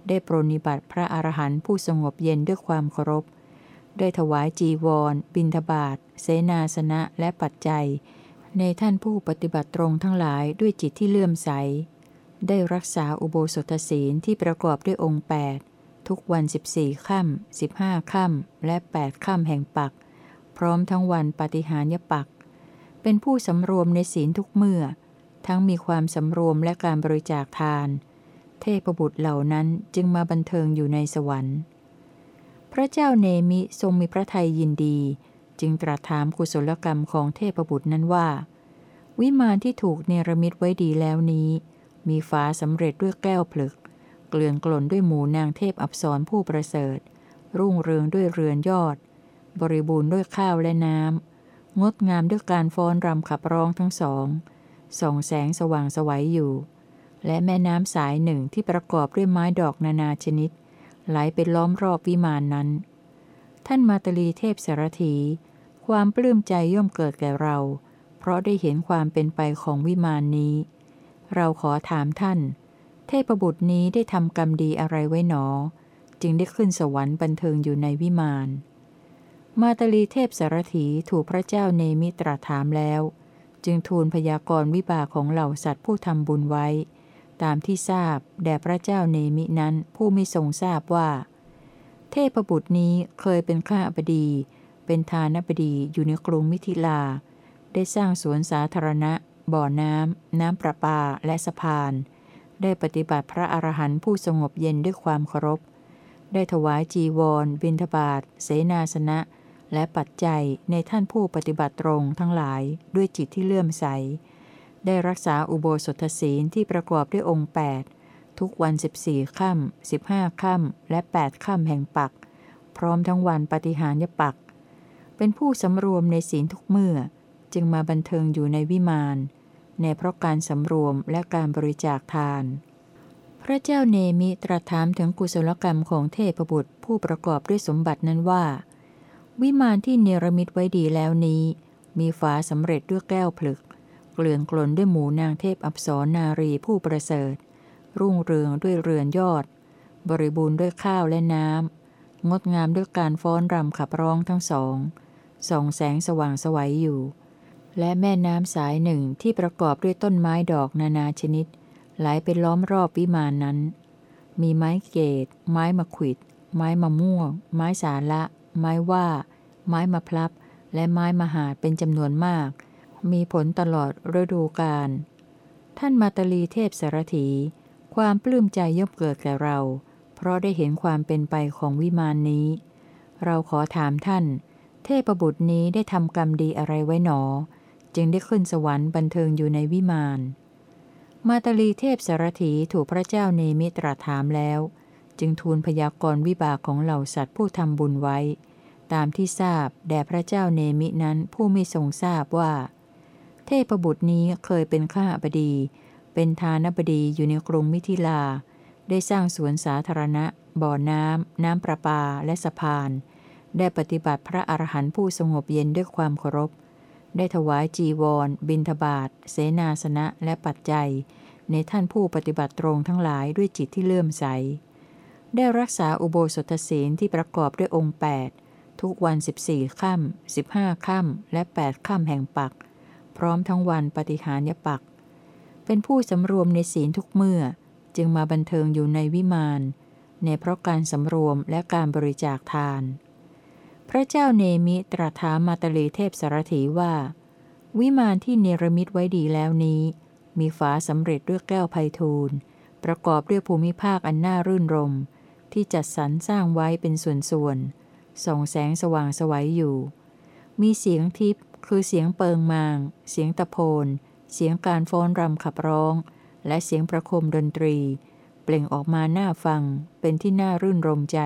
ได้ปรนิบัติพระอรหันต์ผู้สงบเย็นด้วยความเคารพ ได้ถวายจีวร บิณฑบาต เสนาสนะ และปัจจัย ในท่านผู้ปฏิบัติตรงทั้งหลายด้วยจิตที่เลื่อมใส ได้รักษาอุโบสถศีลที่ประกอบด้วยองค์ 8 ทุกวัน 14ค่ำ15ค่ำและ 8ค่ำแห่งปัก พร้อมทั้งวันปฏิหารยปัก เป็นผู้สำรวมในศีลทุกเมื่อ ทั้งมีความสำรวมและการบริจาคทาน ทพบุตรเหล่านั้นจึงมาบันเทิงอยู่ในสวรรค์ พระเจ้าเนมิทรงมีพระทัยยินดี จึงตรัสถามกุศลกรรมของเทพบุตรนั้นว่า วิมานที่ถูกเนรมิตไว้ดีแล้วนี้ มีฝาสำเร็จด้วยแก้วผลึก เกลื่อนกล่นด้วยหมูนางเทพอับสรผู้ประเสริฐ รุ่งเรืองด้วยเรือนยอด บริบูรณ์ด้วยข้าวและน้ำงดงามด้วยการฟ้อนรำขับร้องทั้งสองส่องแสงสว่างสวัยอยู่ และแม่น้ำสายหนึ่งที่ประกอบด้วยไม้ดอกนานาชนิด ไหลไปล้อมรอบวิมานนั้น ท่านมาตลีเทพสารถี ความปลื้มใจย่อมเกิดแก่เรา เพราะได้เห็นความเป็นไปของวิมานนี้ เราขอถามท่าน เทพบุตรนี้ได้ทำกรรมดีอะไรไว้หนอ จึงได้ขึ้นสวรรค์บันเทิงอยู่ในวิมานมาตลีเทพสารถีถูกพระเจ้าเนมิตรถามแล้ว จึงทูลพยากรณ์วิบากของเหล่าสัตว์ผู้ทำบุญไว้ ตามที่ทราบแด่พระเจ้าเนมินั้นผู้ไม่ทรงทราบว่า เทพบุตรนี้เคยเป็นข้าบดี เป็นทานบดีอยู่ในกรุงมิถิลา ได้สร้างสวนสาธารณะ บ่อน้ำ น้ำประปาและสะพาน ได้ปฏิบัติพระอรหันต์ผู้สงบเย็นด้วยความเคารพ ได้ถวายจีวร บิณฑบาตเสนาสนะ และปัจจัยในท่านผู้ปฏิบัติตรงทั้งหลายด้วยจิตที่เลื่อมใส ได้รักษาอุโบสถศีลที่ประกอบด้วยองค์ 8 ทุกวัน 14ค่ำ15ค่ำและ 8ค่ำแห่งปัก พร้อมทั้งวันปฏิหารยปัก เป็นผู้สำรวมในศีลทุกเมื่อ จึงมาบันเทิงอยู่ในวิมานในเพราะการสำรวมและการบริจาคทาน พระเจ้าเนมิตรัสถามถึงกุศลกรรมของเทพบุตรผู้ประกอบด้วยสมบัตินั้นว่า วิมานที่เนรมิตไว้ดีแล้วนี้ มีฝาสำเร็จด้วยแก้วผลึก เกลื่อนกลนด้วยหมูนางเทพอับสรนารีผู้ประเสริฐ รุ่งเรืองด้วยเรือนยอด บริบูรณ์ด้วยข้าวและน้ำ งดงามด้วยการฟ้อนรำขับร้องทั้งสองส่องแสงสว่างสวัยอยู่ และแม่น้ำสายหนึ่งที่ประกอบด้วยต้นไม้ดอกนานาชนิด ไหลไปล้อมรอบวิมานนั้น มีไม้เกต ไม้มะขิด ไม้มะม่วง ไม้สาละ ไม้ว่า ไม้มะพลับ และไม้มหาดเป็นจำนวนมาก มีผลตลอดฤดูกาล ท่านมาตลีเทพสารถี ความปลื้มใจย่อมเกิดแก่เรา เพราะได้เห็นความเป็นไปของวิมานนี้ เราขอถามท่าน เทพบุตรนี้ได้ทำกรรมดีอะไรไว้หนอ จึงได้ขึ้นสวรรค์บันเทิงอยู่ในวิมาน มาตลีเทพสารถีถูกพระเจ้าเนมิตรถามแล้ว จึงทูลพยากรณ์วิบากของเหล่าสัตว์ผู้ทำบุญไว้ตามที่ทราบแด่พระเจ้าเนมินั้นผู้ไม่ทรงทราบว่า เทพบุตรนี้เคยเป็นข้าบดี เป็นทานบดีอยู่ในกรุงมิถิลา ได้สร้างสวนสาธารณะ บ่อน้ำ น้ำประปา และสะพาน ได้ปฏิบัติพระอรหันต์ผู้สงบเย็นด้วยความเคารพ ได้ถวายจีวร บิณฑบาต เสนาสนะ และปัจจัย ในท่านผู้ปฏิบัติตรงทั้งหลายด้วยจิตที่เลื่อมใส ได้รักษาอุโบสถศีลที่ประกอบด้วยองค์ 8 ทุกวัน 14ค่ำ15ค่ำและ 8ค่ำแห่งปัก พร้อมทั้งวันปฏิหารยปัก เป็นผู้สำรวมในศีลทุกเมื่อ จึงมาบันเทิงอยู่ในวิมานในเพราะการสำรวมและการบริจาคทาน พระเจ้าเนมิตรัถามมาตลีเทพสารถีว่า วิมานที่เนรมิตไว้ดีแล้วนี้ มีฝาสำเร็จด้วยแก้วไพฑูรย์ประกอบด้วยภูมิภาคอันน่ารื่นรม ที่จัดสรรสร้างไว้เป็นส่วนๆส่องแสงสว่างสวัยอยู่ มีเสียงทิพย์ คือเสียงเปิงมาง เสียงตะโพน เสียงการฟ้อนรำขับร้อง และเสียงประคมดนตรี เปล่งออกมาหน้าฟัง เป็นที่น่ารื่นรมใจ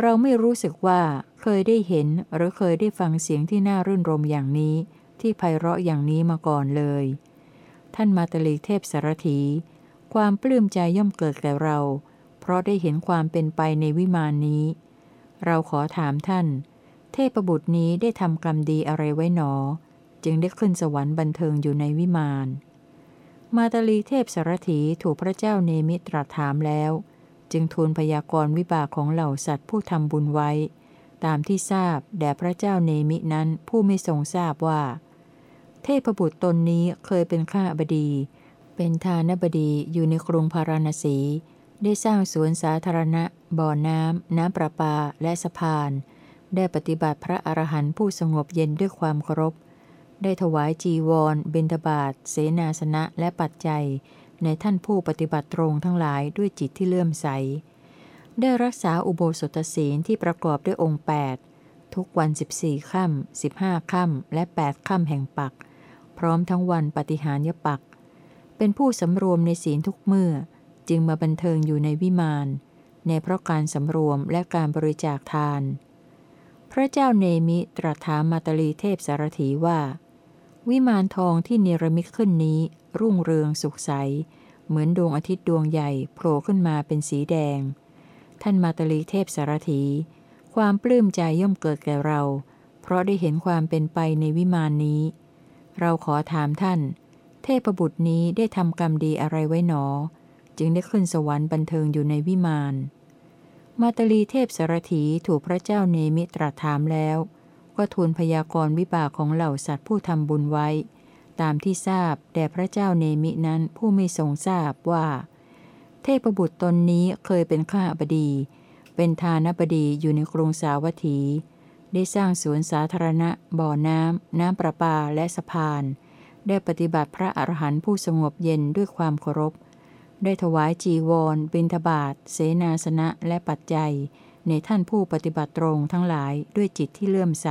เราไม่รู้สึกว่าเคยได้เห็นหรือเคยได้ฟังเสียงที่น่ารื่นรมอย่างนี้ ที่ไพเราะอย่างนี้มาก่อนเลย ท่านมาตลีเทพสารถี ความปลื้มใจย่อมเกิดแก่เรา เพราะได้เห็นความเป็นไปในวิมานนี้ เราขอถามท่าน เทพบุตรนี้ได้ทำกรรมดีอะไรไว้หนอ จึงได้ขึ้นสวรรค์บันเทิงอยู่ในวิมานมาตลีเทพสารถีถูกพระเจ้าเนมิตรัสถามแล้ว จึงทูลพยากรณ์วิบากของเหล่าสัตว์ผู้ทำบุญไว้ ตามที่ทราบแด่พระเจ้าเนมินั้นผู้ไม่ทรงทราบว่า เทพบุตรตนนี้เคยเป็นข้าบดี เป็นทานบดีอยู่ในกรุงพาราณสี ได้สร้างสวนสาธารณะ บ่อน้ำ น้ำประปาและสะพาน ได้ปฏิบัติพระอรหันต์ผู้สงบเย็นด้วยความเคารพ ได้ถวายจีวร เบญทบาท เสนาสนะ และปัจจัย ในท่านผู้ปฏิบัติตรงทั้งหลายด้วยจิตที่เลื่อมใส ได้รักษาอุโบสถศีลที่ประกอบด้วยองค์ 8 ทุกวัน 14ค่ำ15ค่ำและ 8ค่ำแห่งปัก พร้อมทั้งวันปฏิหารยปัก เป็นผู้สำรวมในศีลทุกเมื่อ จึงมาบันเทิงอยู่ในวิมาน ในเพราะการสำรวมและการบริจาคทาน พระเจ้าเนมิตรัสถามมาตลีเทพสารถีว่า วิมานทองที่เนรมิตขึ้นนี้ รุ่งเรืองสุขใส เหมือนดวงอาทิตย์ดวงใหญ่โผล่ขึ้นมาเป็นสีแดง ท่านมาตลีเทพสารถี ความปลื้มใจย่อมเกิดแก่เรา เพราะได้เห็นความเป็นไปในวิมานนี้ เราขอถามท่าน เทพบุตรนี้ได้ทำกรรมดีอะไรไว้หนอ จึงได้ขึ้นสวรรค์บันเทิงอยู่ในวิมาน มาตลีเทพสารถีถูกพระเจ้าเนมิตรัสถามแล้ว ก็ทูลพยากรณ์วิบากของเหล่าสัตว์ผู้ทำบุญไว้ ตามที่ทราบแด่พระเจ้าเนมินั้นผู้ไม่ทรงทราบว่า เทพบุตรตนนี้เคยเป็นข้าบดี เป็นทานบดีอยู่ในกรุงสาวัตถี ได้สร้างสวนสาธารณะ บ่อน้ำ น้ำประปาและสะพาน ได้ปฏิบัติพระอรหันต์ผู้สงบเย็นด้วยความเคารพ ได้ถวายจีวร บิณฑบาต เสนาสนะ และปัจจัย ในท่านผู้ปฏิบัติตรงทั้งหลายด้วยจิตที่เลื่อมใส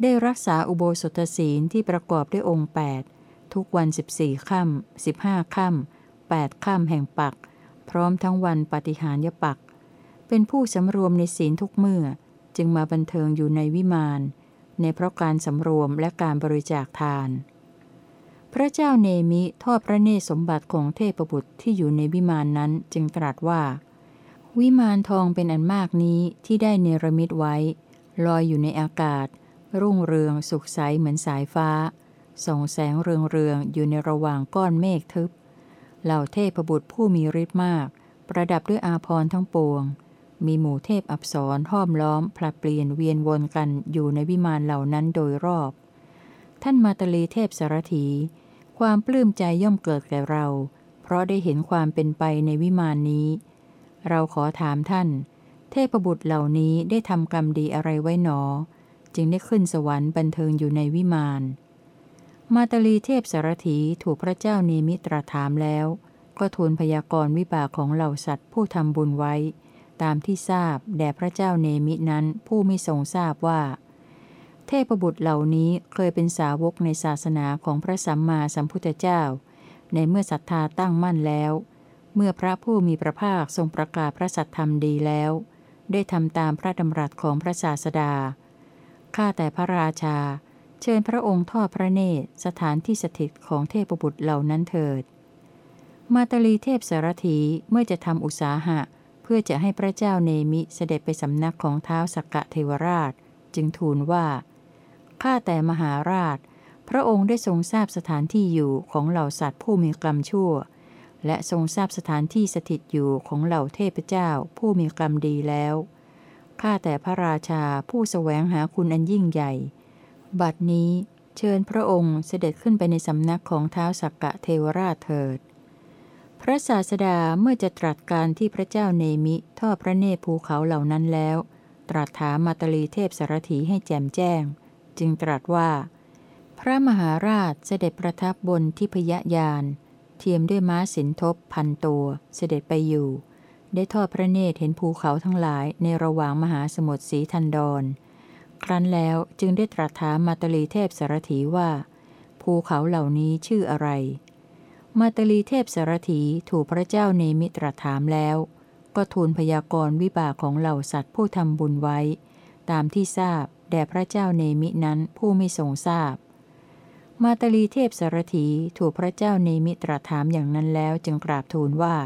ได้รักษาอุโบสถศีลที่ประกอบด้วยองค์ 8 ทุกวัน 14ค่ำ15ค่ำ8ค่ำแห่งปัก พร้อมทั้งวันปฏิหารยปัก เป็นผู้สำรวมในศีลทุกเมื่อ จึงมาบันเทิงอยู่ในวิมาน ในเพราะการสำรวมและการบริจาคทาน พระเจ้าเนมิทอดพระเนตรสมบัติของเทพบุตรที่อยู่ในวิมานนั้นจึงตรัสว่า วิมานทองเป็นอันมากนี้ที่ได้เนรมิตไว้ ลอยอยู่ในอากาศ รุ่งเรืองสุขใสเหมือนสายฟ้า ส่องแสงเรืองเรืองอยู่ในระหว่างก้อนเมฆทึบ เหล่าเทพบุตรผู้มีฤทธิ์มาก ประดับด้วยอาภรณ์ทั้งปวง มีหมู่เทพอับสรห้อมล้อมผลัดเปลี่ยนเวียนวนกันอยู่ในวิมานเหล่านั้นโดยรอบ ท่านมาตลีเทพสารถี ความปลื้มใจย่อมเกิดแก่เรา เพราะได้เห็นความเป็นไปในวิมานนี้ เราขอถามท่าน เทพบุตรเหล่านี้ได้ทำกรรมดีอะไรไว้หนอ จึงได้ขึ้นสวรรค์บันเทิงอยู่ในวิมาน มาตลีเทพสารถีถูกพระเจ้าเนมิตรถามแล้ว ก็ทูลพยากรณ์วิบากของเหล่าสัตว์ผู้ทำบุญไว้ ตามที่ทราบแด่พระเจ้าเนมินั้นผู้ไม่ทรงทราบว่า ทพบุตรเหล่านี้เคยเป็นสาวกในศาสนาของพระสัมมาสัมพุทธเจ้า ในเมื่อศรัทธาตั้งมั่นแล้ว เมื่อพระผู้มีพระภาคทรงประกาศพระสัทธรรมดีแล้ว ได้ทำตามพระดำรัสของพระศาสดา ข้าแต่พระราชา เชิญพระองค์ทอดพระเนตรสถานที่สถิตของเทพบุตรเหล่านั้นเถิด มาตลีเทพสารถีเมื่อจะทำอุตสาหะ เพื่อจะให้พระเจ้าเนมิเสด็จไปสำนักของเท้าสักกะเทวราช จึงทูลว่า ข้าแต่มหาราช พระองค์ได้ทรงทราบสถานที่อยู่ของเหล่าสัตว์ผู้มีกรรมชั่ว และทรงทราบสถานที่สถิตอยู่ของเหล่าเทพเจ้าผู้มีกรรมดีแล้ว ข้าแต่พระราชาผู้สแสวงหาคุณอันยิ่งใหญ่ บัดนี้เชิญพระองค์เสด็จขึ้นไปในสำนักของเท้าสักกะเทวราชเถิด พระศาสดาเมื่อจะตรัสการที่พระเจ้าเนมิทอดพระเนตรภูเขาเหล่านั้นแล้ว ตรัสถามมาตลีเทพสารถีให้แจ่มแจ้ง จึงตรัสว่า พระมหาราชเสด็จประทับบนทิพยยาน เทียมด้วยม้าสินทบพันตัวเสด็จไปอยู่ ได้ทอดพระเนตรเห็นภูเขาทั้งหลายในระหว่างมหาสมุทรสีทันดร ครั้นแล้วจึงได้ตรัสถามมาตลีเทพสารถีว่า ภูเขาเหล่านี้ชื่ออะไร มาตลีเทพสารถีถูกพระเจ้าเนมิตรถามแล้ว ก็ทูลพยากรณ์วิบากของเหล่าสัตว์ผู้ทำบุญไว้ ตามที่ทราบ แด่พระเจ้าเนมินั้นผู้ไม่ทรงทราบ มาตลีเทพสารถีถูกพระเจ้าเนมิตรถามอย่างนั้นแล้วจึงกราบทูลว่า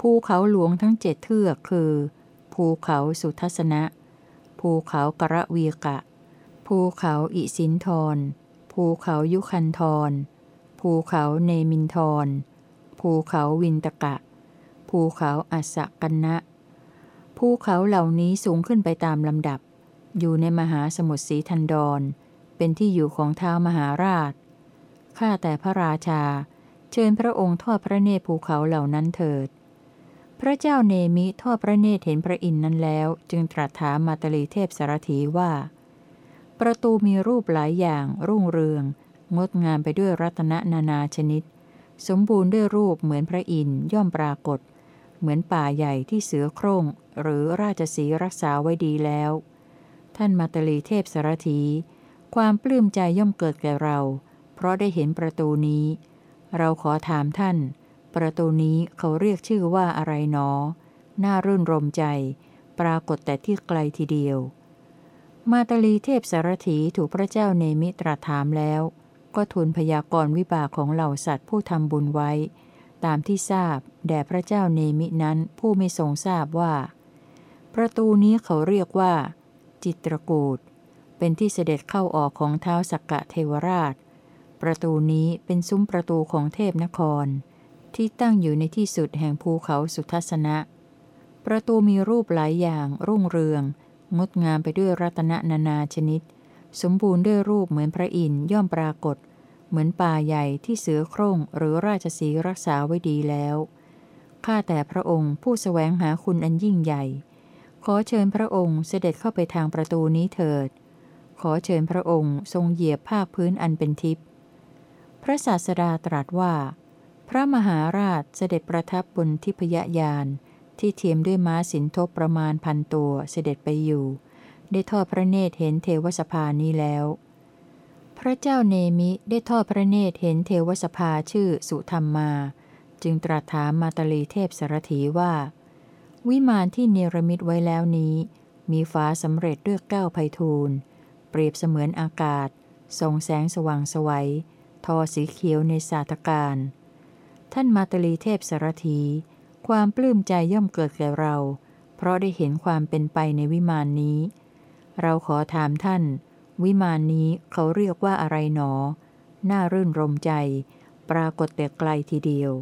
ภูเขาหลวงทั้งเจ็ดเทือกคือ ภูเขาสุทัศนะ ภูเขากระวีกะ ภูเขาอิสินทร ภูเขายุคันทร ภูเขาเนมินทร ภูเขาวินตกะ ภูเขาอัสกันนะภูเขาเหล่านี้สูงขึ้นไปตามลำดับ อยู่ในมหาสมุทรสีทันดร เป็นที่อยู่ของเท้ามหาราช ข้าแต่พระราชา เชิญพระองค์ทอดพระเนตรภูเขาเหล่านั้นเถิด พระเจ้าเนมิทอดพระเนตรเห็นพระอินทร์นั้นแล้ว จึงตรัสถามมาตลีเทพสารถีว่า ประตูมีรูปหลายอย่างรุ่งเรือง งดงามไปด้วยรัตนนานาชนิด สมบูรณ์ด้วยรูปเหมือนพระอินทร์ย่อมปรากฏ เหมือนป่าใหญ่ที่เสือโคร่งหรือราชสีรักษาไว้ดีแล้ว ท่านมาตลีเทพสารถี ความปลื้มใจย่อมเกิดแก่เรา เพราะได้เห็นประตูนี้ เราขอถามท่าน ประตูนี้เขาเรียกชื่อว่าอะไรหนอ น่ารื่นรมใจ ปรากฏแต่ที่ไกลทีเดียว มาตลีเทพสารถีถูกพระเจ้าเนมิตรถามแล้ว ก็ทูลพยากรณ์วิบากของเหล่าสัตว์ผู้ทำบุญไว้ ตามที่ทราบแด่พระเจ้าเนมินั้นผู้ไม่ทรงทราบว่า ประตูนี้เขาเรียกว่า จิตรกูดเป็นที่เสด็จเข้าออกของเท้าสักกะเทวราช ประตูนี้เป็นซุ้มประตูของเทพนคร ที่ตั้งอยู่ในที่สุดแห่งภูเขาสุทัศนะ ประตูมีรูปหลายอย่างรุ่งเรือง งดงามไปด้วยรัตนนานาชนิด สมบูรณ์ด้วยรูปเหมือนพระอินทร์ย่อมปรากฏ เหมือนป่าใหญ่ที่เสือโคร่งหรือราชสีรักษาไว้ดีแล้วข้าแต่พระองค์ผู้สแสวงหาคุณอันยิ่งใหญ่ ขอเชิญพระองค์เสด็จเข้าไปทางประตูนี้เถิด ขอเชิญพระองค์ทรงเหยียบภาคพื้นอันเป็นทิพย์ พระศาสดาตรัสว่า พระมหาราชเสด็จประทับบนทิพยยานที่เทียมด้วยม้าสินทบประมาณพันตัวเสด็จไปอยู่ ได้ทอดพระเนตรเห็นเทวสภานี้แล้ว พระเจ้าเนมิได้ทอดพระเนตรเห็นเทวสภาชื่อสุธรรมมา จึงตรัสถามมาตลีเทพสารถีว่า วิมานที่เนรมิตไว้แล้วนี้ มีฟ้าสำเร็จด้วยเก้าไพฑูรย์เปรียบเสมือนอากาศส่องแสงสว่างสวัยทอสีเขียวในสาธการ ท่านมาตลีเทพสารถี ความปลื้มใจย่อมเกิดแก่เรา เพราะได้เห็นความเป็นไปในวิมานนี้ เราขอถามท่าน วิมานนี้เขาเรียกว่าอะไรหนอ น่ารื่นรมใจ ปรากฏแต่ไกลทีเดียว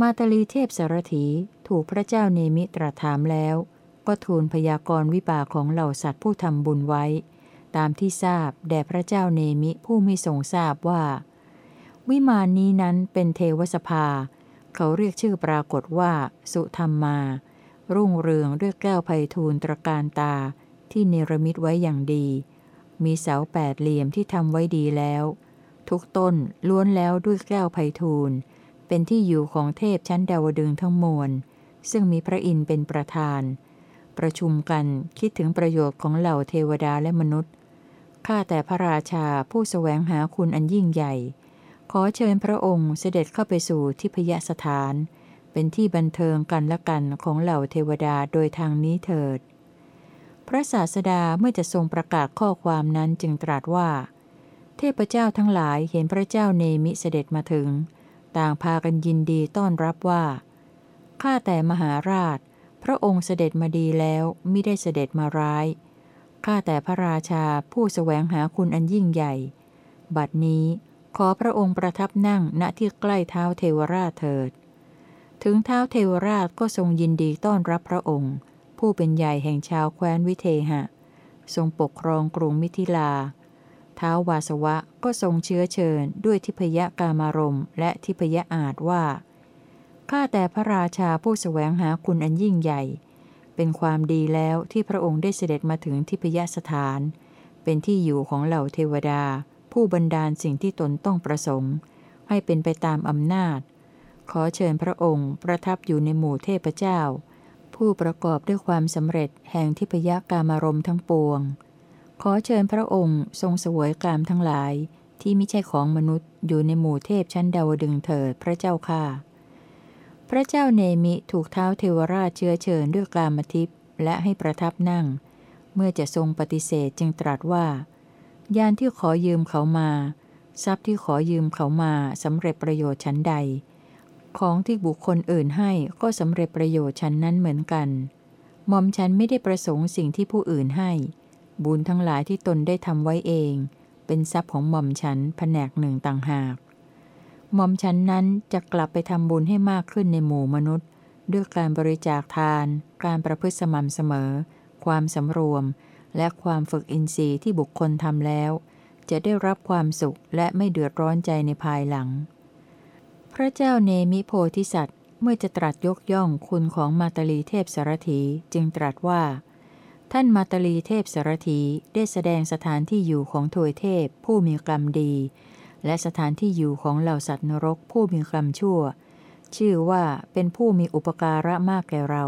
มาตลีเทพสารถีถูกพระเจ้าเนมิตรถามแล้ว ก็ทูลพยากรณ์วิบากของเหล่าสัตว์ผู้ทำบุญไว้ ตามที่ทราบแด่พระเจ้าเนมิผู้ไม่ทรงทราบว่า วิมานนี้นั้นเป็นเทวสภา เขาเรียกชื่อปรากฏว่า สุธรรมมา รุ่งเรืองด้วยแก้วไพฑูรย์ตรการตาที่เนรมิตไว้อย่างดี มีเสาแปดเหลี่ยมที่ทำไว้ดีแล้ว ทุกต้นล้วนแล้วด้วยแก้วไพฑูรย์ เป็นที่อยู่ของเทพชั้นดาวดึงทั้งมวล ซึ่งมีพระอินทร์เป็นประธาน ประชุมกันคิดถึงประโยชน์ของเหล่าเทวดาและมนุษย์ ข้าแต่พระราชาผู้สแสวงหาคุณอันยิ่งใหญ่ ขอเชิญพระองค์เสด็จเข้าไปสู่ทิพยสถาน เป็นที่บันเทิงกันและกันของเหล่าเทวดาโดยทางนี้เถิด พระศาสดาเมื่อจะทรงประกาศข้อความนั้นจึงตรัสว่า เทพเจ้าทั้งหลายเห็นพระเจ้าเนมิเสด็จมาถึง ต่างพากันยินดีต้อนรับว่า ข้าแต่มหาราช พระองค์เสด็จมาดีแล้วไม่ได้เสด็จมาร้าย ข้าแต่พระราชาผู้สแสวงหาคุณอันยิ่งใหญ่ บัดนี้ขอพระองค์ประทับนั่งณที่ใกล้เท้าเทวราชเถิด ถึงเท้าเทวราชก็ทรงยินดีต้อนรับพระองค์ ผู้เป็นใหญ่แห่งชาวแคว้นวิเทหะ ทรงปกครองกรุงมิถิลา ท้าววาสวะก็ทรงเชื้อเชิญด้วยทิพยกามารมณ์และทิพยอาจว่า ข้าแต่พระราชาผู้สแสวงหาคุณอันยิ่งใหญ่ เป็นความดีแล้วที่พระองค์ได้เสด็จมาถึงทิพยสถาน เป็นที่อยู่ของเหล่าเทวดา ผู้บันดาลสิ่งที่ตนต้องประสงค์ ให้เป็นไปตามอำนาจ ขอเชิญพระองค์ประทับอยู่ในหมู่เทพเจ้า ผู้ประกอบด้วยความสำเร็จแห่งทิพยกามารมทั้งปวง ขอเชิญพระองค์ทรงสวยกามทั้งหลายที่ไม่ใช่ของมนุษย์อยู่ในหมู่เทพชั้นดาวดึงเถิดพระเจ้าค่ะ พระเจ้าเนมิถูกเท้าเทวราชเชื้อเชิญด้วยกามทิพย์และให้ประทับนั่ง เมื่อจะทรงปฏิเสธจึงตรัสว่ายานที่ขอยืมเขามา ทรัพย์ที่ขอยืมเขามาสำเร็จประโยชน์ชั้นใด ของที่บุคคลอื่นให้ก็สำเร็จประโยชน์ชั้นนั้นเหมือนกันหม่อมฉันไม่ได้ประสงค์สิ่งที่ผู้อื่นให้ บุญทั้งหลายที่ตนได้ทำไว้เอง เป็นทรัพย์ของหม่อมฉันแผนกหนึ่งต่างหากหม่อมฉันนั้นจะกลับไปทำบุญให้มากขึ้นในหมู่มนุษย์ ด้วยการบริจาคทาน การประพฤติสม่ำเสมอ ความสำรวม และความฝึกอินทรีย์ที่บุคคลทำแล้ว จะได้รับความสุขและไม่เดือดร้อนใจในภายหลัง พระเจ้าเนมิโพธิสัตว์ เมื่อจะตรัสยกย่องคุณของมาตลีเทพสารถีจึงตรัสว่า ท่านมาตลีเทพสารถีได้แสดงสถานที่อยู่ของทวยเทพผู้มีกรรมดี และสถานที่อยู่ของเหล่าสัตว์นรกผู้มีกรรมชั่ว ชื่อว่าเป็นผู้มีอุปการะมากแก่เรา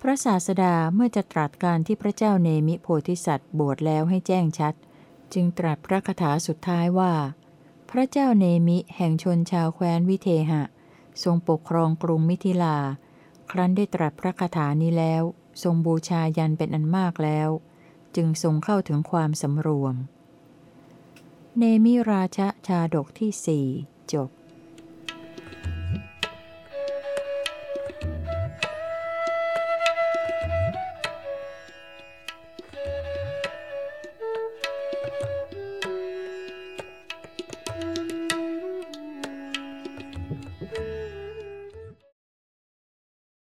พระศาสดาเมื่อจะตรัสการที่พระเจ้าเนมิโพธิสัตว์บวชแล้วให้แจ้งชัด จึงตรัสพระคาถาสุดท้ายว่า พระเจ้าเนมิแห่งชนชาวแคว้นวิเทหะ ทรงปกครองกรุงมิถิลา ครั้นได้ตรัสพระคาถานี้แล้ว ทรงบูชายันเป็นอันมากแล้ว จึงทรงเข้าถึงความสำรวม เนมิราชชาดกที่สี่จบ